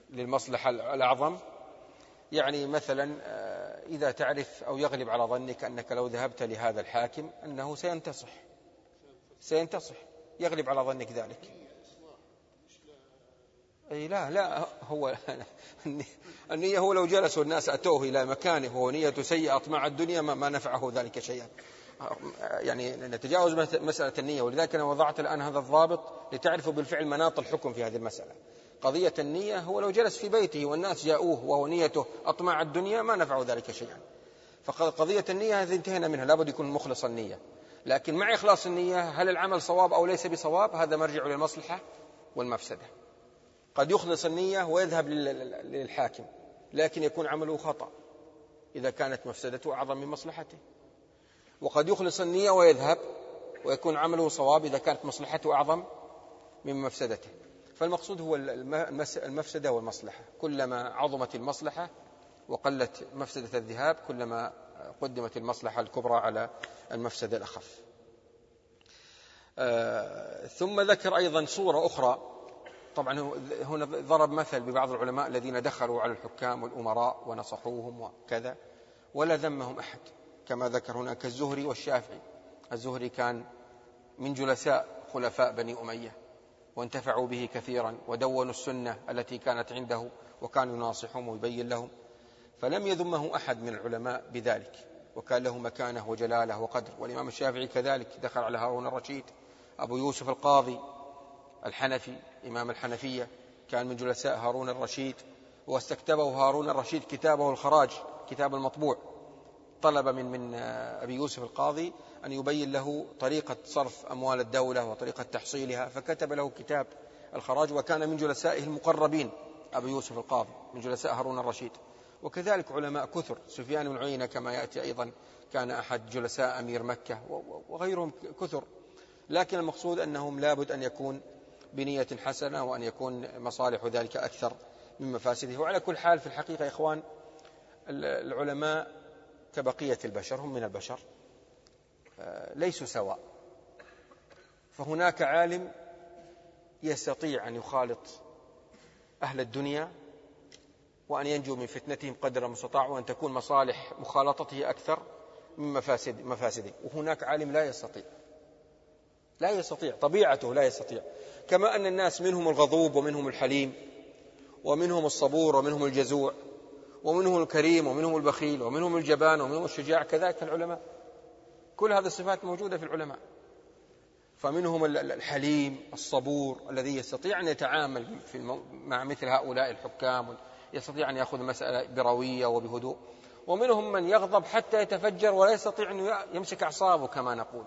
للمصلحة الأعظم. يعني مثلا آه، إذا تعرف أو يغلب على ظنك أنك لو ذهبت لهذا الحاكم أنه سينتصح. سينتصح. يغلب على ظنك ذلك. أي لا لا هو النية هو لو جلس والناس أتوه إلى مكانه وهو نية سيئة أطمع الدنيا ما, ما نفعه ذلك شيئا. يعني نتجاوز مسألة النية ولذلك أنا وضعت الآن هذا الضابط لتعرفوا بالفعل مناط الحكم في هذه المسألة. قضية النية هو لو جلس في بيته والناس جاءوه وهو نيته أطمع الدنيا ما نفعه ذلك شيئا. فقضية النية هذه انتهينا منها لابد يكون مخلص النية. لكن مع إخلاص النية هل العمل صواب أو ليس بصواب؟ هذا مرجع للمصلحة والمفسدة. قد يخلص النية ويذهب للحاكم لكن يكون عمله خطأ إذا كانت مفسدته أعظم من مصلحته. وقد يخلص النية ويذهب ويكون عمله صواب إذا كانت مصلحته أعظم من مفسدته. فالمقصود هو المفسدة والمصلحة. كلما عظمت المصلحة وقلت مفسدة الذهاب كلما قدمت المصلحة الكبرى على المفسدة الأخف. آه، ثم ذكر أيضا صورة أخرى. طبعا هنا ضرب مثل ببعض العلماء الذين دخلوا على الحكام والأمراء ونصحوهم وكذا ولا ذمهم أحد كما ذكر هناك الزهري والشافعي. الزهري كان من جلساء خلفاء بني أمية وانتفعوا به كثيرا ودونوا السنة التي كانت عنده وكان يناصحهم ويبين لهم. فلم يذمه أحد من العلماء بذلك وكان له مكانة وجلالة وقدر والإمام الشافعي كذلك دخل على هارون الرشيد أبو يوسف القاضي الحنفي إمام الحنفية كان من جلساء هارون الرشيد واستكتبه هارون الرشيد كتابه الخراج كتاب المطبوع. طلب من من أبي يوسف القاضي أن يبين له طريقة صرف أموال الدولة وطريقة تحصيلها فكتب له كتاب الخراج وكان من جلسائه المقربين أبو يوسف القاضي من جلساء هارون الرشيد. وكذلك علماء كثر. سفيان بن عيينة كما يأتي أيضا كان أحد جلساء أمير مكة وغيرهم كثر. لكن المقصود أنهم لابد أن يكون بنية حسنة وأن يكون مصالح ذلك أكثر من مفاسده. وعلى كل حال في الحقيقة يا إخوان العلماء كبقية البشر هم من البشر آه، ليسوا سواء. فهناك عالم يستطيع أن يخالط أهل الدنيا وأن ينجو من فتنتهم قدر المستطاع وأن تكون مصالح مخالطته أكثر من مفاسد مفاسده. وهناك عالم لا يستطيع. لا يستطيع. طبيعته لا يستطيع. كما أن الناس منهم الغضوب ومنهم الحليم ومنهم الصبور ومنهم الجزوع ومنهم الكريم ومنهم البخيل ومنهم الجبان ومنهم الشجاع. كذلك العلماء. كل هذه الصفات موجودة في العلماء. فمنهم الحليم الصبور الذي يستطيع أن يتعامل مع مثل هؤلاء الحكام يستطيع أن يأخذ المسألة بروية وبهدوء. ومنهم من يغضب حتى يتفجر ولا يستطيع أن يمسك أعصابه كما نقول.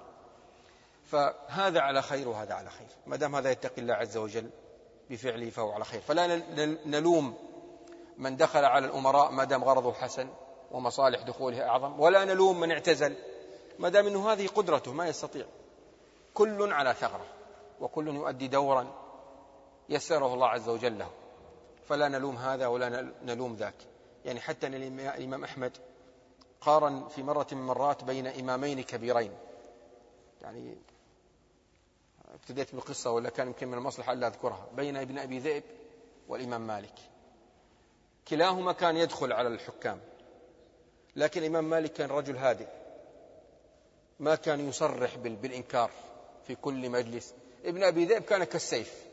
فهذا على خير وهذا على خير. ما دام هذا يتقي الله عز وجل بفعله فهو على خير. فلا نلوم من دخل على الأمراء ما دام غرضه حسن ومصالح دخوله أعظم. ولا نلوم من اعتزل ما دام أنه هذه قدرته ما يستطيع. كل على ثغرة. وكل يؤدي دورا يسره الله عز وجل له. فلا نلوم هذا ولا نلوم ذاك. يعني حتى أن الإمام أحمد قارن في مرة من مرات بين إمامين كبيرين. يعني ابتديت بالقصة ولا كان يمكن من المصلحة ألا أذكرها. بين ابن أبي ذئب والإمام مالك. كلاهما كان يدخل على الحكام. لكن الإمام مالك كان رجل هادئ. ما كان يصرح بالإنكار في كل مجلس. ابن أبي ذئب كان كالسيف.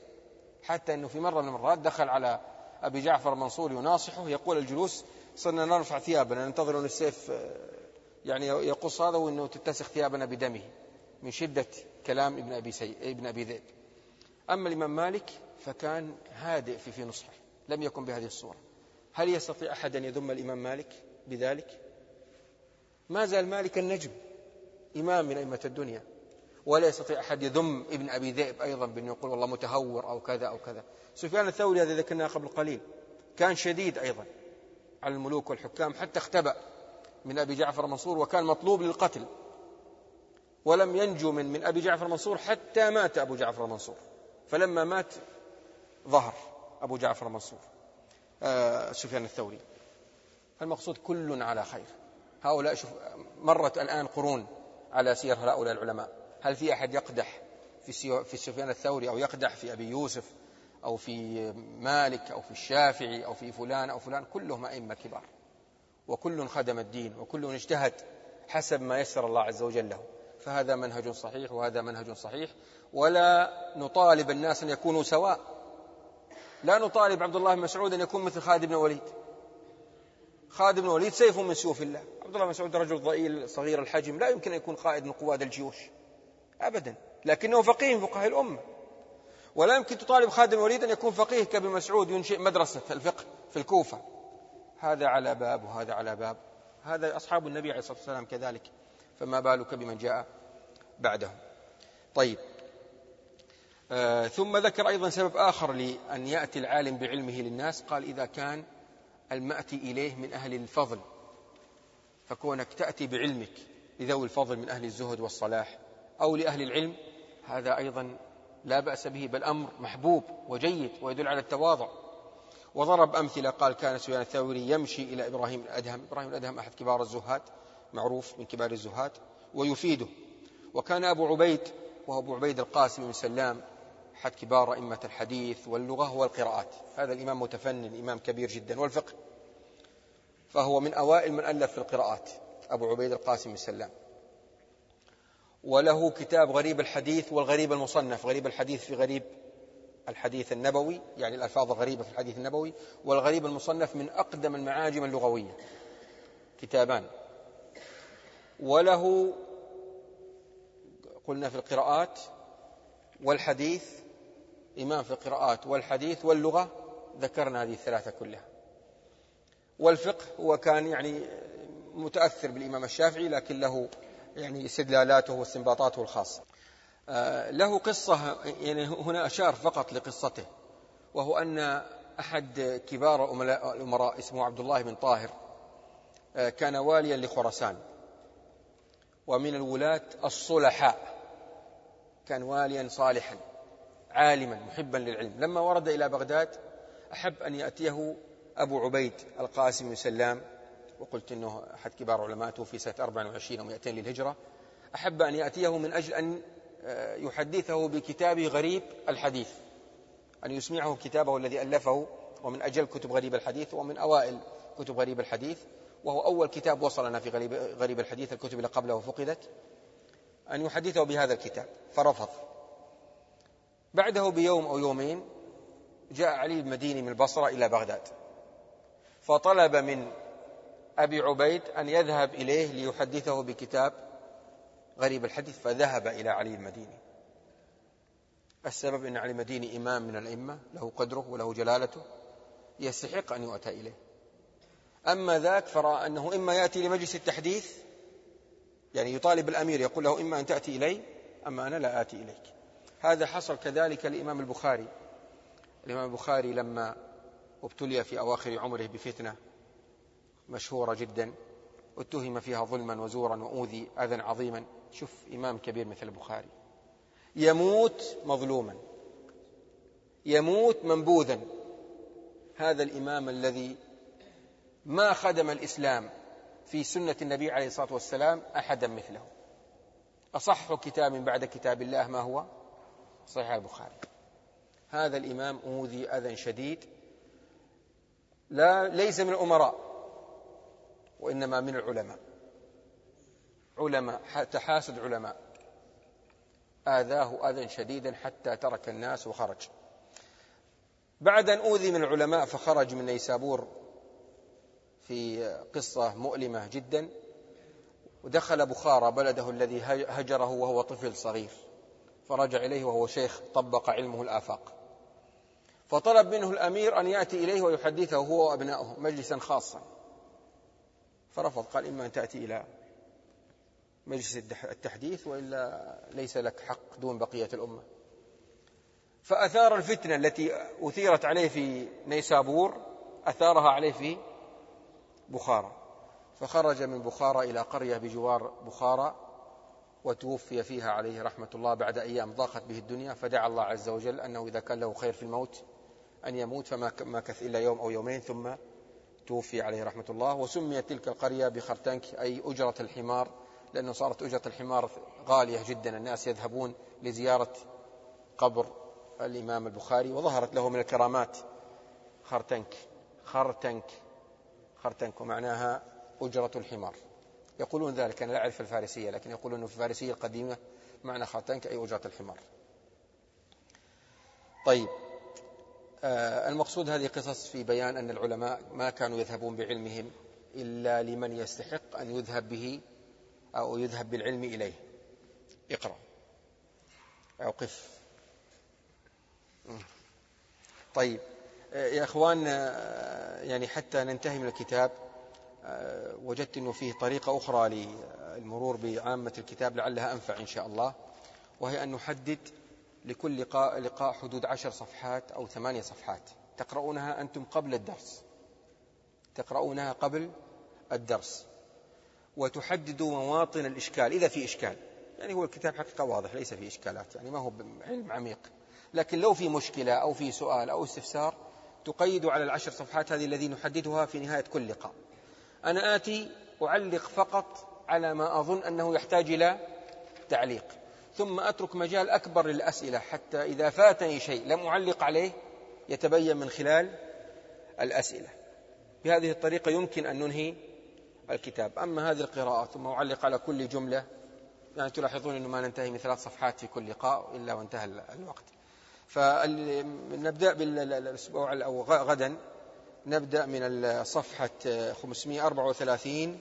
حتى أنه في مرة من المرات دخل على أبي جعفر المنصور يناصحه يقول الجلوس صرنا نرفع ثيابنا ننتظر أن السيف يعني يقص هذا وأنه تتسخ ثيابنا بدمه من شدة كلام ابن أبي, سي... ابن أبي ذئب. أما الإمام مالك فكان هادئ في في نصحه لم يكن بهذه الصورة. هل يستطيع أحد أن يذم الإمام مالك بذلك؟ ما زال مالك النجم إمام من أئمة الدنيا. ولا يستطيع أحد يذم ابن أبي ذئب أيضا بأنه يقول والله متهور أو كذا أو كذا. سفيان الثوري هذا ذكرناه قبل قليل. كان شديد أيضا على الملوك والحكام حتى اختبأ من أبي جعفر منصور وكان مطلوب للقتل. ولم ينجو من من أبي جعفر منصور حتى مات أبو جعفر منصور فلما مات ظهر أبو جعفر منصور آه سفيان الثوري. المقصود كل على خير. هؤلاء شوف مرت الآن قرون على سير هؤلاء العلماء. هل في أحد يقدح في في سفيان الثوري أو يقدح في أبي يوسف أو في مالك أو في الشافعي أو في فلان أو فلان؟ كلهم أئمة كبار. وكل خدم الدين وكل اجتهد حسب ما يسر الله عز وجل له. فهذا منهج صحيح وهذا منهج صحيح. ولا نطالب الناس أن يكونوا سواء. لا نطالب عبد الله بن مسعود أن يكون مثل خالد بن وليد خالد بن وليد سيف من سيوف الله. عبد الله بن مسعود رجل ضئيل صغير الحجم لا يمكن أن يكون قائد من قواد الجيوش. أبدا. لكنه فقيه من فقهاء الأمة. ولا يمكن تطالب خالد بن وليد أن يكون فقيه كابن مسعود ينشئ مدرسة الفقه في الكوفة. هذا على باب وهذا على باب. هذا أصحاب النبي عليه الصلاة والسلام كذلك. فما بالك بمن جاء بعده. طيب. آه ثم ذكر أيضا سبب آخر لأن يأتي العالم بعلمه للناس. قال إذا كان المأتي إليه من أهل الفضل فكونك تأتي بعلمك لذوي الفضل من أهل الزهد والصلاح أو لأهل العلم هذا أيضا لا بأس به بل أمر محبوب وجيد ويدل على التواضع. وضرب أمثلة قال كان سفيان الثوري يمشي إلى إبراهيم الأدهم. إبراهيم الأدهم أحد كبار الزهاد معروف من كبار الزهاد ويفيده. وكان أبو عبيد وهو أبو عبيد القاسم بن سلام أحد كبار أئمة الحديث واللغة والقراءات. هذا الإمام متفنن إمام كبير جدا والفقه. فهو من أوائل من ألف في القراءات أبو عبيد القاسم بن سلام. وله كتاب غريب الحديث والغريب المصنف غريب الحديث في غريب الحديث النبوي يعني الألفاظ الغريبة في الحديث النبوي والغريب المصنف من أقدم المعاجم اللغوية. كتابان. وله قلنا في القراءات والحديث إمام في القراءات والحديث واللغة ذكرنا هذه الثلاثة كلها. والفقه هو كان يعني متأثر بالإمام الشافعي لكن له يعني استدلالاته واستنباطاته الخاصة. آه، له قصة يعني هنا أشار فقط لقصته وهو أن أحد كبار الأمراء اسمه عبد الله بن طاهر آه، كان واليا لخراسان. ومن الولاة الصلحاء كان واليا صالحا عالما محبا للعلم. لما ورد إلى بغداد أحب أن يأتيه أبو عبيد القاسم بن سلام وقلت أنه أحد كبار علماء توفي سنة 24 أو 200 للهجرة أحب أن يأتيه من أجل أن آه، يحدثه بكتابه غريب الحديث أن يسمعه كتابه الذي ألفه ومن أجل كتب غريب الحديث ومن أوائل كتب غريب الحديث وهو أول كتاب وصلنا في غريب, غريب الحديث الكتب اللي قبله فقدت أن يحدثه بهذا الكتاب فرفض. بعده بيوم أو يومين جاء علي المديني من البصرة إلى بغداد فطلب من أبي عبيد أن يذهب إليه ليحدثه بكتاب غريب الحديث فذهب إلى علي المديني. السبب أن علي المديني إمام من الأئمة له قدره وله جلالته يستحق أن يؤتى إليه. أما ذاك فرأى أنه إما يأتي لمجلس التحديث يعني يطالب الأمير يقول له إما أن تأتي إلي أما أنا لا آتي إليك. هذا حصل كذلك لإمام البخاري. الإمام البخاري لما ابتلي في أواخر عمره بفتنة مشهورة جدا اتهم فيها ظلما وزورا وأوذي أذى عظيما. شوف إمام كبير مثل البخاري. يموت مظلوما. يموت منبوذا. هذا الإمام الذي ما خدم الإسلام في سنة النبي عليه الصلاة والسلام أحدا مثله. أصح كتاب بعد كتاب الله ما هو؟ صحيح البخاري. هذا الإمام أوذي أذى شديد. لا ليس من الأمراء. وإنما من العلماء. علماء تحاسد علماء آذاه أذى شديدا حتى ترك الناس وخرج. بعد أن أوذي من العلماء فخرج من نيسابور في قصة مؤلمة جدا ودخل بخارى بلده الذي هجره وهو طفل صغير. فرجع إليه وهو شيخ طبق علمه الآفاق. فطلب منه الأمير أن يأتي إليه ويحدثه هو وأبنائه مجلسا خاصا. فرفض قال إما أن تأتي إلى مجلس التحديث وإلا ليس لك حق دون بقية الأمة. فأثار الفتنة التي أثيرت عليه في نيسابور أثارها عليه في بخارى. فخرج من بخارى إلى قرية بجوار بخارى وتوفي فيها عليه رحمة الله بعد أيام ضاقت به الدنيا فدعا الله عز وجل أنه إذا كان له خير في الموت أن يموت فما مكث إلا يوم أو يومين ثم توفي عليه رحمة الله وسميت تلك القرية بخرتنك أي أجرة الحمار لأنه صارت أجرة الحمار غالية جدا الناس يذهبون لزيارة قبر الإمام البخاري وظهرت له من الكرامات. خرتنك خرتنك خرتنك ومعناها أجرة الحمار. يقولون ذلك أنا لا أعرف الفارسية لكن يقولون في الفارسية القديمة معنى خرتنك أي أجرة الحمار. طيب. المقصود هذه قصص في بيان أن العلماء ما كانوا يذهبون بعلمهم إلا لمن يستحق أن يذهب به أو يذهب بالعلم إليه. اقرأ. أو قف طيب. آه، يا أخوان آه، يعني حتى ننتهي من الكتاب وجدت أنه فيه طريقة أخرى للمرور بعامة الكتاب لعلها أنفع إن شاء الله وهي أن نحدد لكل لقاء, لقاء حدود عشر صفحات أو ثمانية صفحات. تقرؤونها أنتم قبل الدرس. تقرؤونها قبل الدرس. وتحددوا مواطن الإشكال إذا في إشكال. يعني هو الكتاب حقيقة واضح ليس فيه إشكالات يعني ما هو علم عميق. لكن لو في مشكلة أو في سؤال أو استفسار تقيدوا على العشر صفحات هذه الذي نحددها في نهاية كل لقاء. أنا آتي أعلق فقط على ما أظن أنه يحتاج إلى تعليق. ثم أترك مجال أكبر للأسئلة حتى إذا فاتني شيء لم أعلق عليه يتبين من خلال الأسئلة. بهذه الطريقة يمكن أن ننهي الكتاب. أما هذه القراءة ثم أعلق على كل جملة يعني تلاحظون أنه ما ننتهي من ثلاث صفحات في كل لقاء إلا وانتهى الوقت. فنبدأ بالأسبوع أو غدا. نبدأ من الصفحة 534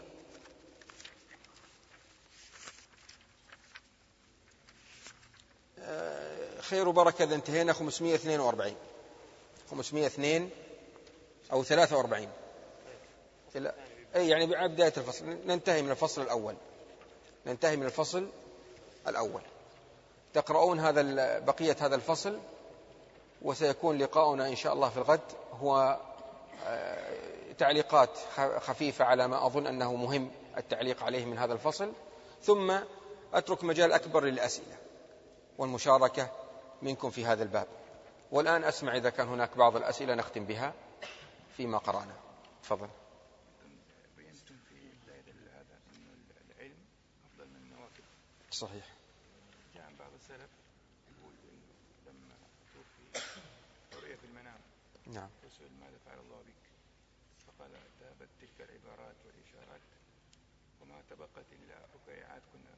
خير وبركة إذا انتهينا 542 502 أو 43 أي يعني بداية الفصل. ننتهي من الفصل الأول. ننتهي من الفصل الأول. تقرؤون هذا بقية هذا الفصل وسيكون لقاؤنا إن شاء الله في الغد. هو آه، تعليقات خفيفة على ما أظن أنه مهم التعليق عليه من هذا الفصل. ثم أترك مجال أكبر للأسئلة. والمشاركة منكم في هذا الباب. والآن أسمع إذا كان هناك بعض الأسئلة نختم بها فيما قرأنا. تفضل. صحيح. جاء بعض السلف يقول لما توفي رؤيا في المنام نعم. وسئل ماذا فعل الله بك فقال ذهبت تلك العبارات والإشارات وما تبقت إلا ركيعات كنا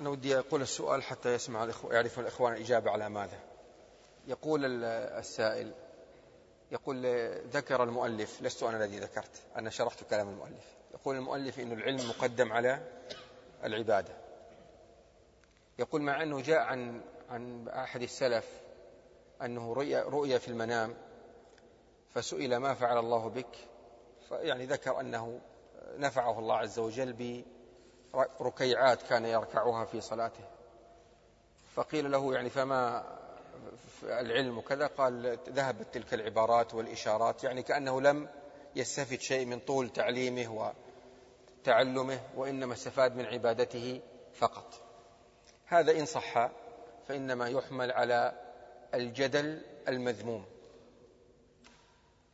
أنا ودي أقول السؤال حتى يسمع الإخوة يعرف الإخوان الإجابة على ماذا. يقول السائل يقول ذكر المؤلف لست أنا الذي ذكرت أنا شرحت كلام المؤلف. يقول المؤلف إن العلم مقدم على العبادة. يقول مع أنه جاء عن عن أحد السلف أنه رؤيا, رؤيا في المنام فسئل ما فعل الله بك؟ يعني ذكر أنه نفعه الله عز وجل بركيعات كان يركعها في صلاته. فقيل له يعني فما العلم وكذا قال ذهبت تلك العبارات والإشارات يعني كأنه لم يستفد شيء من طول تعليمه وتعلمه وإنما استفاد من عبادته فقط. هذا إن صح فإنما يحمل على الجدل المذموم.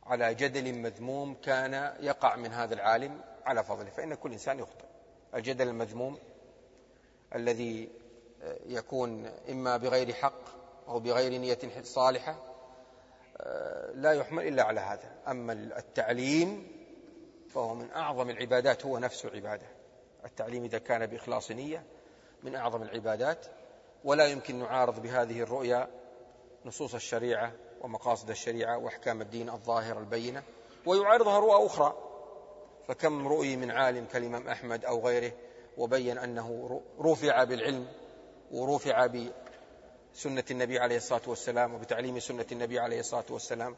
على جدل مذموم كان يقع من هذا العالم على فضله فإن كل إنسان يخطئ. الجدل المذموم الذي يكون إما بغير حق أو بغير نية صالحة لا يحمل إلا على هذا. أما التعليم فهو من أعظم العبادات هو نفسه عبادة التعليم إذا كان بإخلاص نية من أعظم العبادات ولا يمكن نعارض بهذه الرؤيا نصوص الشريعة ومقاصد الشريعة وأحكام الدين الظاهرة البينة ويعارضها رؤى أخرى. فكم رؤي من عالم كالإمام أحمد أو غيره وبين أنه رفع بالعلم ورفع سنة النبي عليه الصلاة والسلام وبتعليم سنة النبي عليه الصلاة والسلام.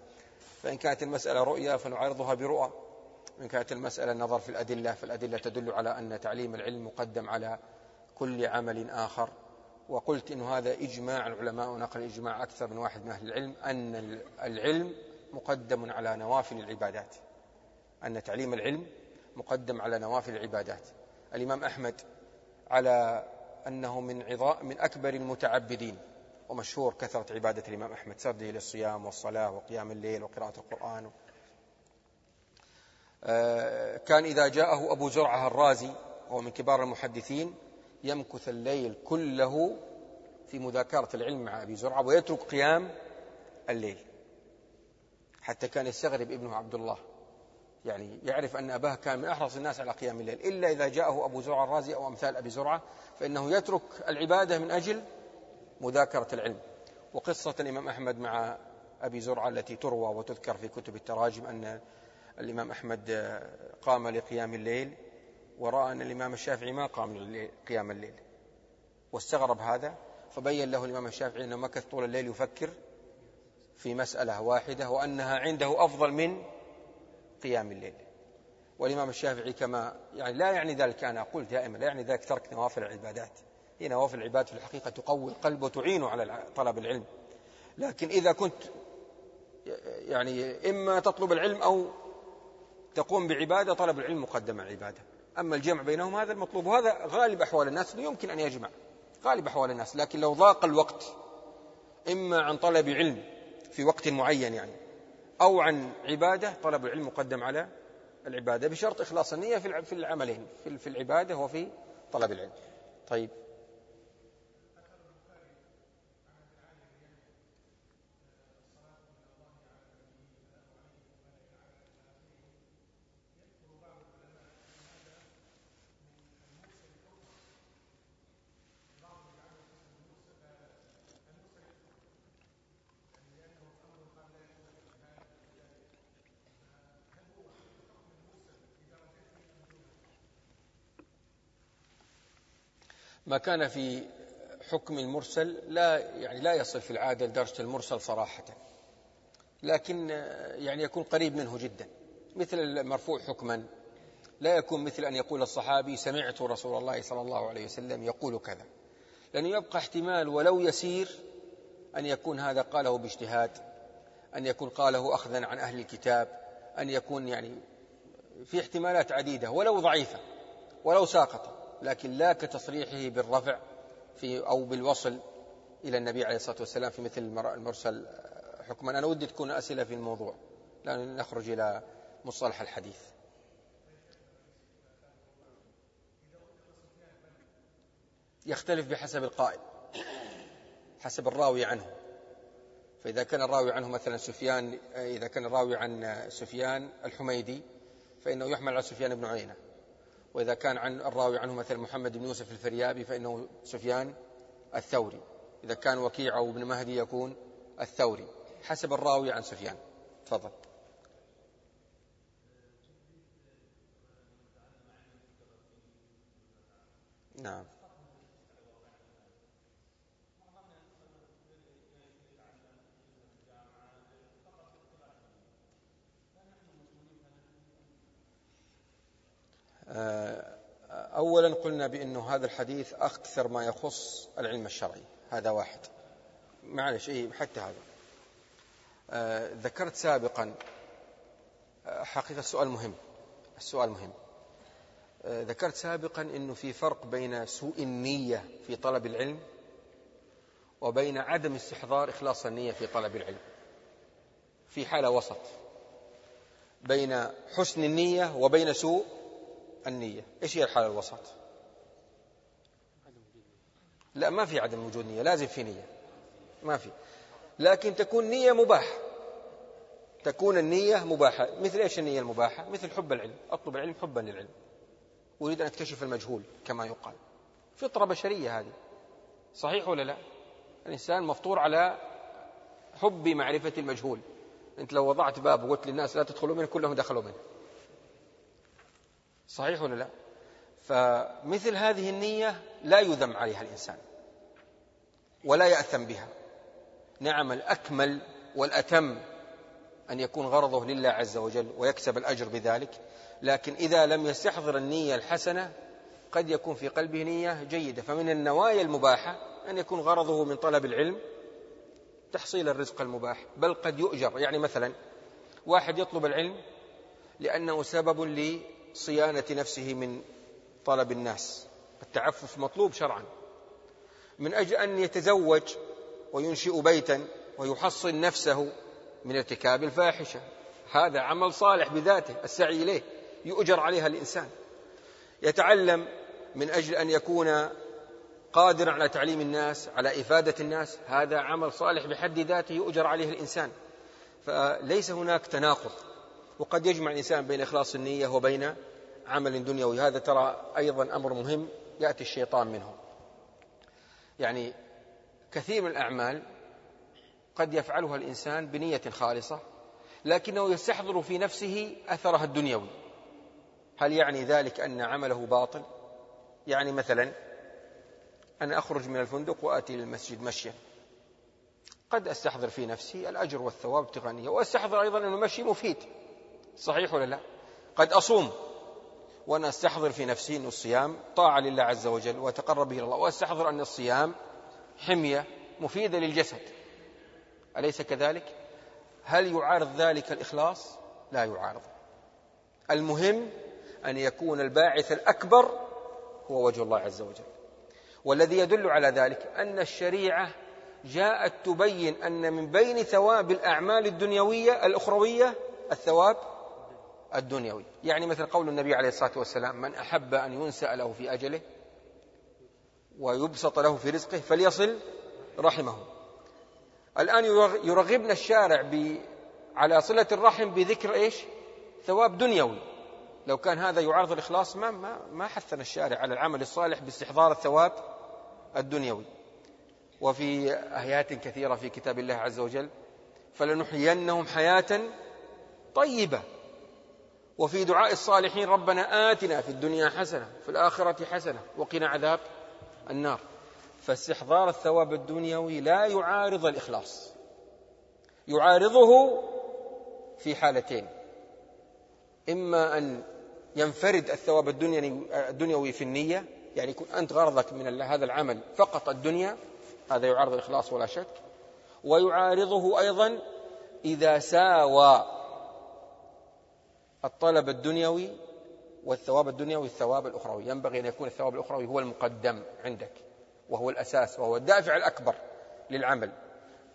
فإن كانت المسألة رؤيا فنعرضها برؤى. إن كانت المسألة النظر في الأدلة فالأدلة تدل على أن تعليم العلم مقدم على كل عمل آخر. وقلت إن هذا إجماع العلماء ونقل إجماع أكثر من واحد من أهل العلم أن العلم مقدم على نوافل العبادات. أن تعليم العلم مقدم على نوافل العبادات. الإمام أحمد على أنه من عظاء من أكبر المتعبدين ومشهور كثرة عبادة الإمام أحمد سرده للصيام والصلاة وقيام الليل وقراءة القرآن. آه، كان إذا جاءه أبو زرعة الرازي وهو من كبار المحدثين يمكث الليل كله في مذاكرة العلم مع أبي زرعة ويترك قيام الليل. حتى كان يستغرب ابنه عبد الله. يعني يعرف أن أباه كان من أحرص الناس على قيام الليل إلا إذا جاءه أبو زرعة الرازي أو أمثال أبي زرعة فإنه يترك العبادة من أجل مذاكرة العلم. وقصة الإمام أحمد مع أبي زرعة التي تروى وتذكر في كتب التراجم أن الإمام أحمد قام لقيام الليل ورأى أن الإمام الشافعي ما قام لقيام الليل. واستغرب هذا فبين له الإمام الشافعي أنه مكث طول الليل يفكر في مسألة واحدة وأنها عنده أفضل من قيام الليل. والإمام الشافعي كما يعني لا يعني ذلك أنا أقول دائما لا يعني ذلك ترك نوافل العبادات. هي نوافل العبادات في الحقيقة تقوي القلب وتعينه على طلب العلم. لكن إذا كنت يعني إما تطلب العلم أو تقوم بعبادة طلب العلم مقدم على العبادة. أما الجمع بينهم هذا المطلوب. وهذا غالب أحوال الناس يمكن أن يجمع. غالب أحوال الناس. لكن لو ضاق الوقت إما عن طلب علم في وقت معين يعني أو عن عبادة طلب العلم مقدم على العبادة بشرط إخلاص النية في العملين في العبادة وفي طلب العلم. طيب. ما كان في حكم المرسل لا يعني لا يصل في العادة لدرجة المرسل صراحة. لكن يعني يكون قريب منه جدا. مثل المرفوع حكما. لا يكون مثل أن يقول الصحابي سمعت رسول الله صلى الله عليه وسلم يقول كذا. لأنه يبقى احتمال ولو يسير أن يكون هذا قاله باجتهاد أن يكون قاله اخذا عن أهل الكتاب أن يكون يعني في احتمالات عديدة ولو ضعيفة ولو ساقطة. لكن لا كتصريحه بالرفع في أو بالوصل إلى النبي عليه الصلاة والسلام في مثل المرسل حكما. أنا ودي تكون أسئلة في الموضوع لأن نخرج إلى مصطلح الحديث. يختلف بحسب القائل حسب الراوي عنه. فإذا كان الراوي عنه مثلا سفيان إذا كان الراوي عن سفيان الحميدي فإنه يحمل على سفيان بن عيينة. وإذا كان عن الراوي عنه مثل محمد بن يوسف الفريابي فإنه سفيان الثوري. إذا كان وكيع أو ابن مهدي يكون الثوري. حسب الراوي عن سفيان. تفضل. نعم. أولا قلنا بأنه هذا الحديث أكثر ما يخص العلم الشرعي. هذا واحد. معلش إيه حتى هذا. آه، ذكرت سابقا آه، حقيقة السؤال مهم. السؤال مهم. ذكرت سابقا أنه في فرق بين سوء النية في طلب العلم وبين عدم استحضار إخلاص النية في طلب العلم. في حالة وسط بين حسن النية وبين سوء النية. إيش هي الحالة الوسط؟ لا ما في عدم وجود نية لازم في نية. ما في. لكن تكون نية مباحة. تكون النية مباحة. مثل إيش النية المباحة؟ مثل حب العلم. أطلب العلم حبا للعلم. أريد أن أكتشف المجهول كما يقال. فطرة بشرية هذه. صحيح ولا لا؟ الإنسان مفطور على حب معرفة المجهول. أنت لو وضعت باب وقلت للناس لا تدخلوا منه كلهم دخلوا منه. صحيح ولا لا؟ فمثل هذه النية لا يذم عليها الإنسان ولا يأثم بها. نعم الأكمل والأتم أن يكون غرضه لله عز وجل ويكسب الأجر بذلك لكن إذا لم يستحضر النية الحسنة قد يكون في قلبه نية جيدة. فمن النوايا المباحة أن يكون غرضه من طلب العلم تحصيل الرزق المباح بل قد يؤجر. يعني مثلا واحد يطلب العلم لأنه سبب لصيانة نفسه من طلب الناس. التعفف مطلوب شرعا. من أجل أن يتزوج وينشئ بيتا ويحصن نفسه من ارتكاب الفاحشة. هذا عمل صالح بذاته السعي إليه. يؤجر عليها الإنسان. يتعلم من أجل أن يكون قادرا على تعليم الناس على إفادة الناس. هذا عمل صالح بحد ذاته يؤجر عليه الإنسان. فليس هناك تناقض. وقد يجمع الإنسان بين إخلاص النية وبين عمل دنيوي. هذا ترى أيضا أمر مهم يأتي الشيطان منه. يعني كثير من الأعمال قد يفعلها الإنسان بنية خالصة لكنه يستحضر في نفسه أثرها الدنيوي. هل يعني ذلك أن عمله باطل؟ يعني مثلا أن أخرج من الفندق وآتي للمسجد مشيا. قد أستحضر في نفسي الأجر والثواب ابتغانية وأستحضر أيضا أن المشي مفيد. صحيح ولا لا قد أصوم وأنا أستحضر في نفسي أن الصيام طاعة لله عز وجل وتقرب إلى الله وأستحضر أن الصيام حمية مفيدة للجسد أليس كذلك؟ هل يعارض ذلك الإخلاص؟ لا يعارض المهم أن يكون الباعث الأكبر هو وجه الله عز وجل والذي يدل على ذلك أن الشريعة جاءت تبين أن من بين ثواب الأعمال الدنيوية الأخروية الثواب الدنيوي. يعني مثل قول النبي عليه الصلاة والسلام من أحب أن ينسأ له في أجله ويبسط له في رزقه فليصل رحمه. الآن يرغبنا الشارع على صلة الرحم بذكر إيش؟ ثواب دنيوي. لو كان هذا يعارض الإخلاص ما, ما, ما حثنا الشارع على العمل الصالح باستحضار الثواب الدنيوي. وفي آيات كثيرة في كتاب الله عز وجل فلنحيينهم حياة طيبة. وفي دعاء الصالحين ربنا آتنا في الدنيا حسنة في الآخرة حسنة وقنا عذاب النار. فاستحضار الثواب الدنيوي لا يعارض الإخلاص. يعارضه في حالتين. إما أن ينفرد الثواب الدنيوي في النية يعني يكون أنت غرضك من هذا العمل فقط الدنيا هذا يعارض الإخلاص ولا شك. ويعارضه أيضا إذا ساوى الطلب الدنيوي والثواب الدنيوي والثواب الأخروي. ينبغي أن يكون الثواب الأخروي هو المقدم عندك وهو الأساس وهو الدافع الأكبر للعمل.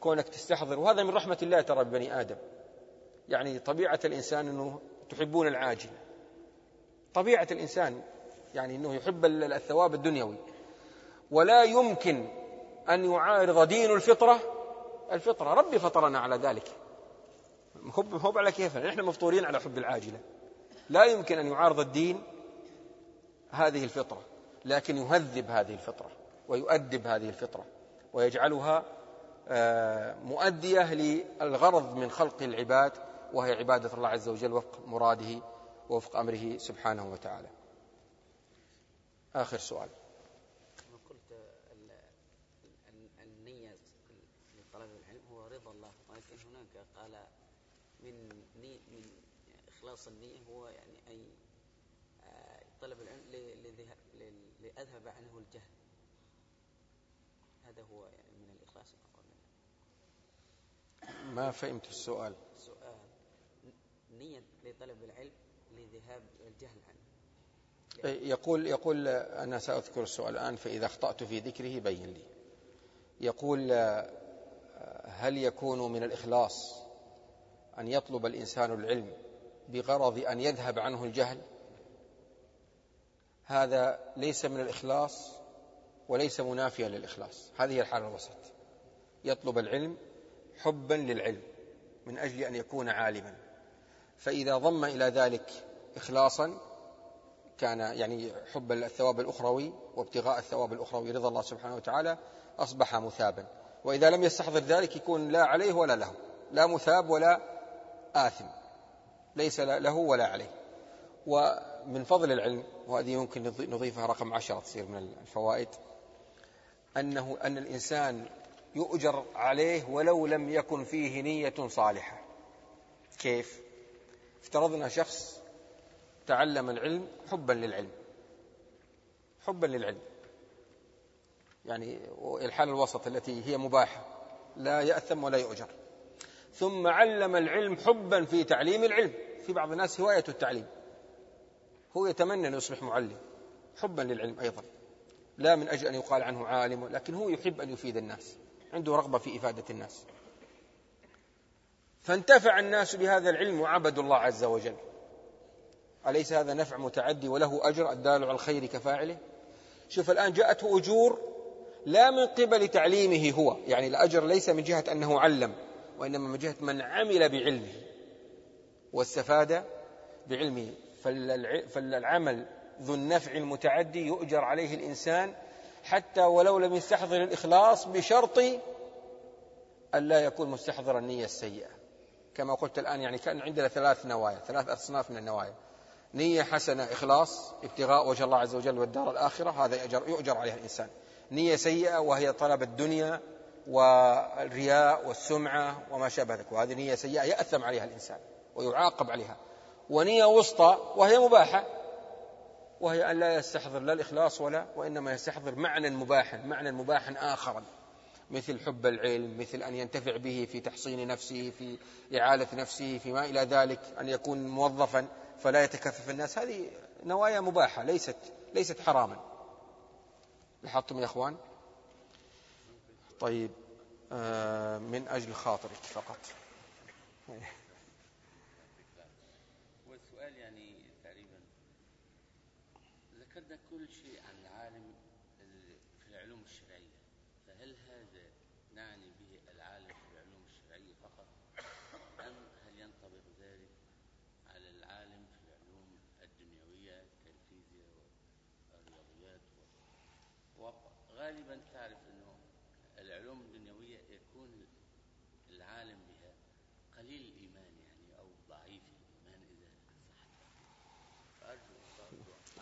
كونك تستحضر وهذا من رحمة الله ترى ببني آدم. يعني طبيعة الإنسان أنه تحبون العاجل. طبيعة الإنسان يعني أنه يحب الثواب الدنيوي. ولا يمكن أن يعارض دين الفطرة الفطرة. ربي فطرنا على ذلك. هو على كيف نحن مفطورين على حب العاجلة. لا يمكن أن يعارض الدين هذه الفطرة لكن يهذب هذه الفطرة ويؤدب هذه الفطرة ويجعلها آه، مؤدية للغرض من خلق العباد وهي عبادة الله عز وجل وفق مراده ووفق أمره سبحانه وتعالى. آخر سؤال قلت النية لطلب العلم هو رضا الله ولكن هناك قال من من النية هو يعني أي آه، طلب العلم لأذهب عنه الجهل. هذا هو يعني من الإخلاص ما فهمت السؤال؟ سؤال نية لطلب العلم لذهاب الجهل عنه. يقول يقول أنا سأذكر السؤال الآن فإذا أخطأت في ذكره بين لي. يقول هل يكون من الإخلاص أن يطلب الإنسان العلم بغرض أن يذهب عنه الجهل. هذا ليس من الإخلاص وليس منافيا للإخلاص. هذه الحالة الوسط. يطلب العلم حبا للعلم من أجل أن يكون عالما. فإذا ضم إلى ذلك إخلاصا كان يعني حب الثواب الأخروي وابتغاء الثواب الأخروي رضا الله سبحانه وتعالى أصبح مثابا. وإذا لم يستحضر ذلك يكون لا عليه ولا له. لا مثاب ولا آثم. ليس له ولا عليه. ومن فضل العلم وهذه يمكن نضيفها رقم عشرة تصير من الفوائد أنه أن الإنسان يؤجر عليه ولو لم يكن فيه نية صالحة. كيف؟ افترضنا شخص تعلم العلم حبا للعلم. حبا للعلم. يعني الحالة الوسط التي هي مباحة. لا يأثم ولا يؤجر. ثم علم العلم حبا في تعليم العلم. في بعض الناس هواية التعليم. هو يتمنى أن يصبح معلم حبا للعلم أيضا. لا من أجل أن يقال عنه عالم لكن هو يحب أن يفيد الناس عنده رغبة في إفادة الناس. فانتفع الناس بهذا العلم وعبدوا الله عز وجل. أليس هذا نفع متعدي وله أجر الدال على الخير كفاعله؟ شوف الآن جاءته أجور لا من قبل تعليمه هو يعني الأجر ليس من جهة أنه علم وإنما من جهة من عمل بعلمه. واستفاد بعلمه. فالعمل ذو النفع المتعدي يؤجر عليه الإنسان حتى ولو لم يستحضر الإخلاص بشرط أن لا يكون مستحضر النية السيئة. كما قلت الآن يعني كان عندنا ثلاث نوايا ثلاث أصناف من النوايا. نية حسنة إخلاص ابتغاء وجه الله عز وجل والدار الآخرة هذا يؤجر, يؤجر عليها الإنسان. نية سيئة وهي طلب الدنيا والرياء والسمعة وما شابه ذلك. وهذه نية سيئة يأثم عليها الإنسان. ويعاقب عليها. ونية وسطى وهي مباحة. وهي أن لا يستحضر لا الإخلاص ولا وإنما يستحضر معنى مباحا معنى مباحا آخرا مثل حب العلم مثل أن ينتفع به في تحصين نفسه في إعالة نفسه فيما إلى ذلك أن يكون موظفا فلا يتكفف الناس. هذه نوايا مباحة ليست ليست حراما. لاحظتم يا أخوان؟ طيب آه، من أجل خاطرك فقط والسؤال يعني تقريبا ذكرنا كل شيء عن العالم في العلوم الشرعية فهل هذا نعني به العالم في العلوم الشرعية فقط أم هل ينطبق ذلك على العالم في العلوم الدنيوية كالفيزياء والرياضيات وغالبا تعرف أنه العلوم الدنيوية يكون العالم بها قليل الإيمان يعني أو ضعيف الإيمان إذا صح فأرجو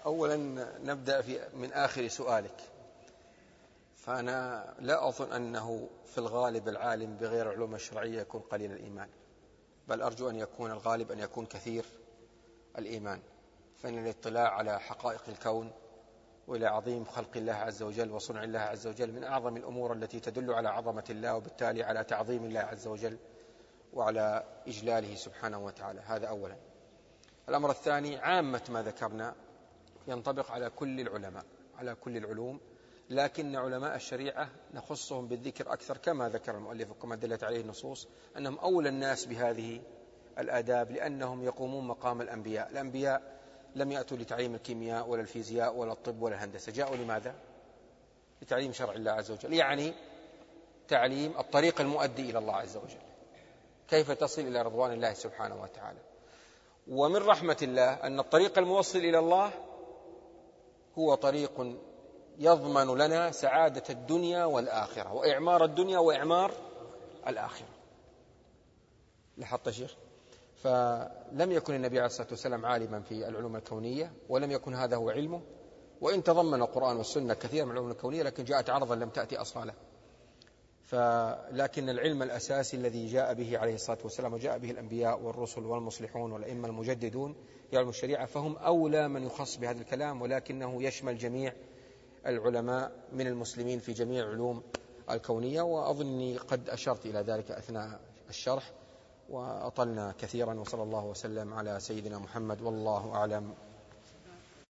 أولا نبدأ في من آخر سؤالك. فأنا لا أظن أنه في الغالب العالم بغير العلوم الشرعية يكون قليل الإيمان. بل أرجو أن يكون الغالب أن يكون كثير الإيمان. فإن الاطلاع على حقائق الكون وإلى عظيم خلق الله عز وجل وصنع الله عز وجل من أعظم الأمور التي تدل على عظمة الله وبالتالي على تعظيم الله عز وجل وعلى إجلاله سبحانه وتعالى. هذا اولا. الأمر الثاني عامة ما ذكرنا ينطبق على كل العلماء على كل العلوم لكن علماء الشريعة نخصهم بالذكر أكثر كما ذكر المؤلف وكما دلت عليه النصوص أنهم أولى الناس بهذه الآداب لأنهم يقومون مقام الأنبياء. الأنبياء لم يأتوا لتعليم الكيمياء ولا الفيزياء ولا الطب ولا الهندسة جاءوا لماذا؟ لتعليم شرع الله عز وجل يعني تعليم الطريق المؤدي إلى الله عز وجل. كيف تصل إلى رضوان الله سبحانه وتعالى؟ ومن رحمة الله أن الطريق الموصل إلى الله هو طريق يضمن لنا سعادة الدنيا والآخرة وإعمار الدنيا وإعمار الآخرة. لاحظت شيخ؟ فلم يكن النبي عليه الصلاة والسلام عالما في العلوم الكونية ولم يكن هذا هو علمه. وإن تضمن القرآن والسنة كثير من العلوم الكونية لكن جاءت عرضا لم تأتي أصالة فلكن العلم الأساسي الذي جاء به عليه الصلاة والسلام وجاء به الأنبياء والرسل والمصلحون والأئمة المجددون يعلم الشريعة فهم أولى من يخص بهذا الكلام ولكنه يشمل جميع العلماء من المسلمين في جميع العلوم الكونية وأظني قد أشرت إلى ذلك أثناء الشرح وأطلنا كثيرا وصلى الله وسلم على سيدنا محمد والله أعلم.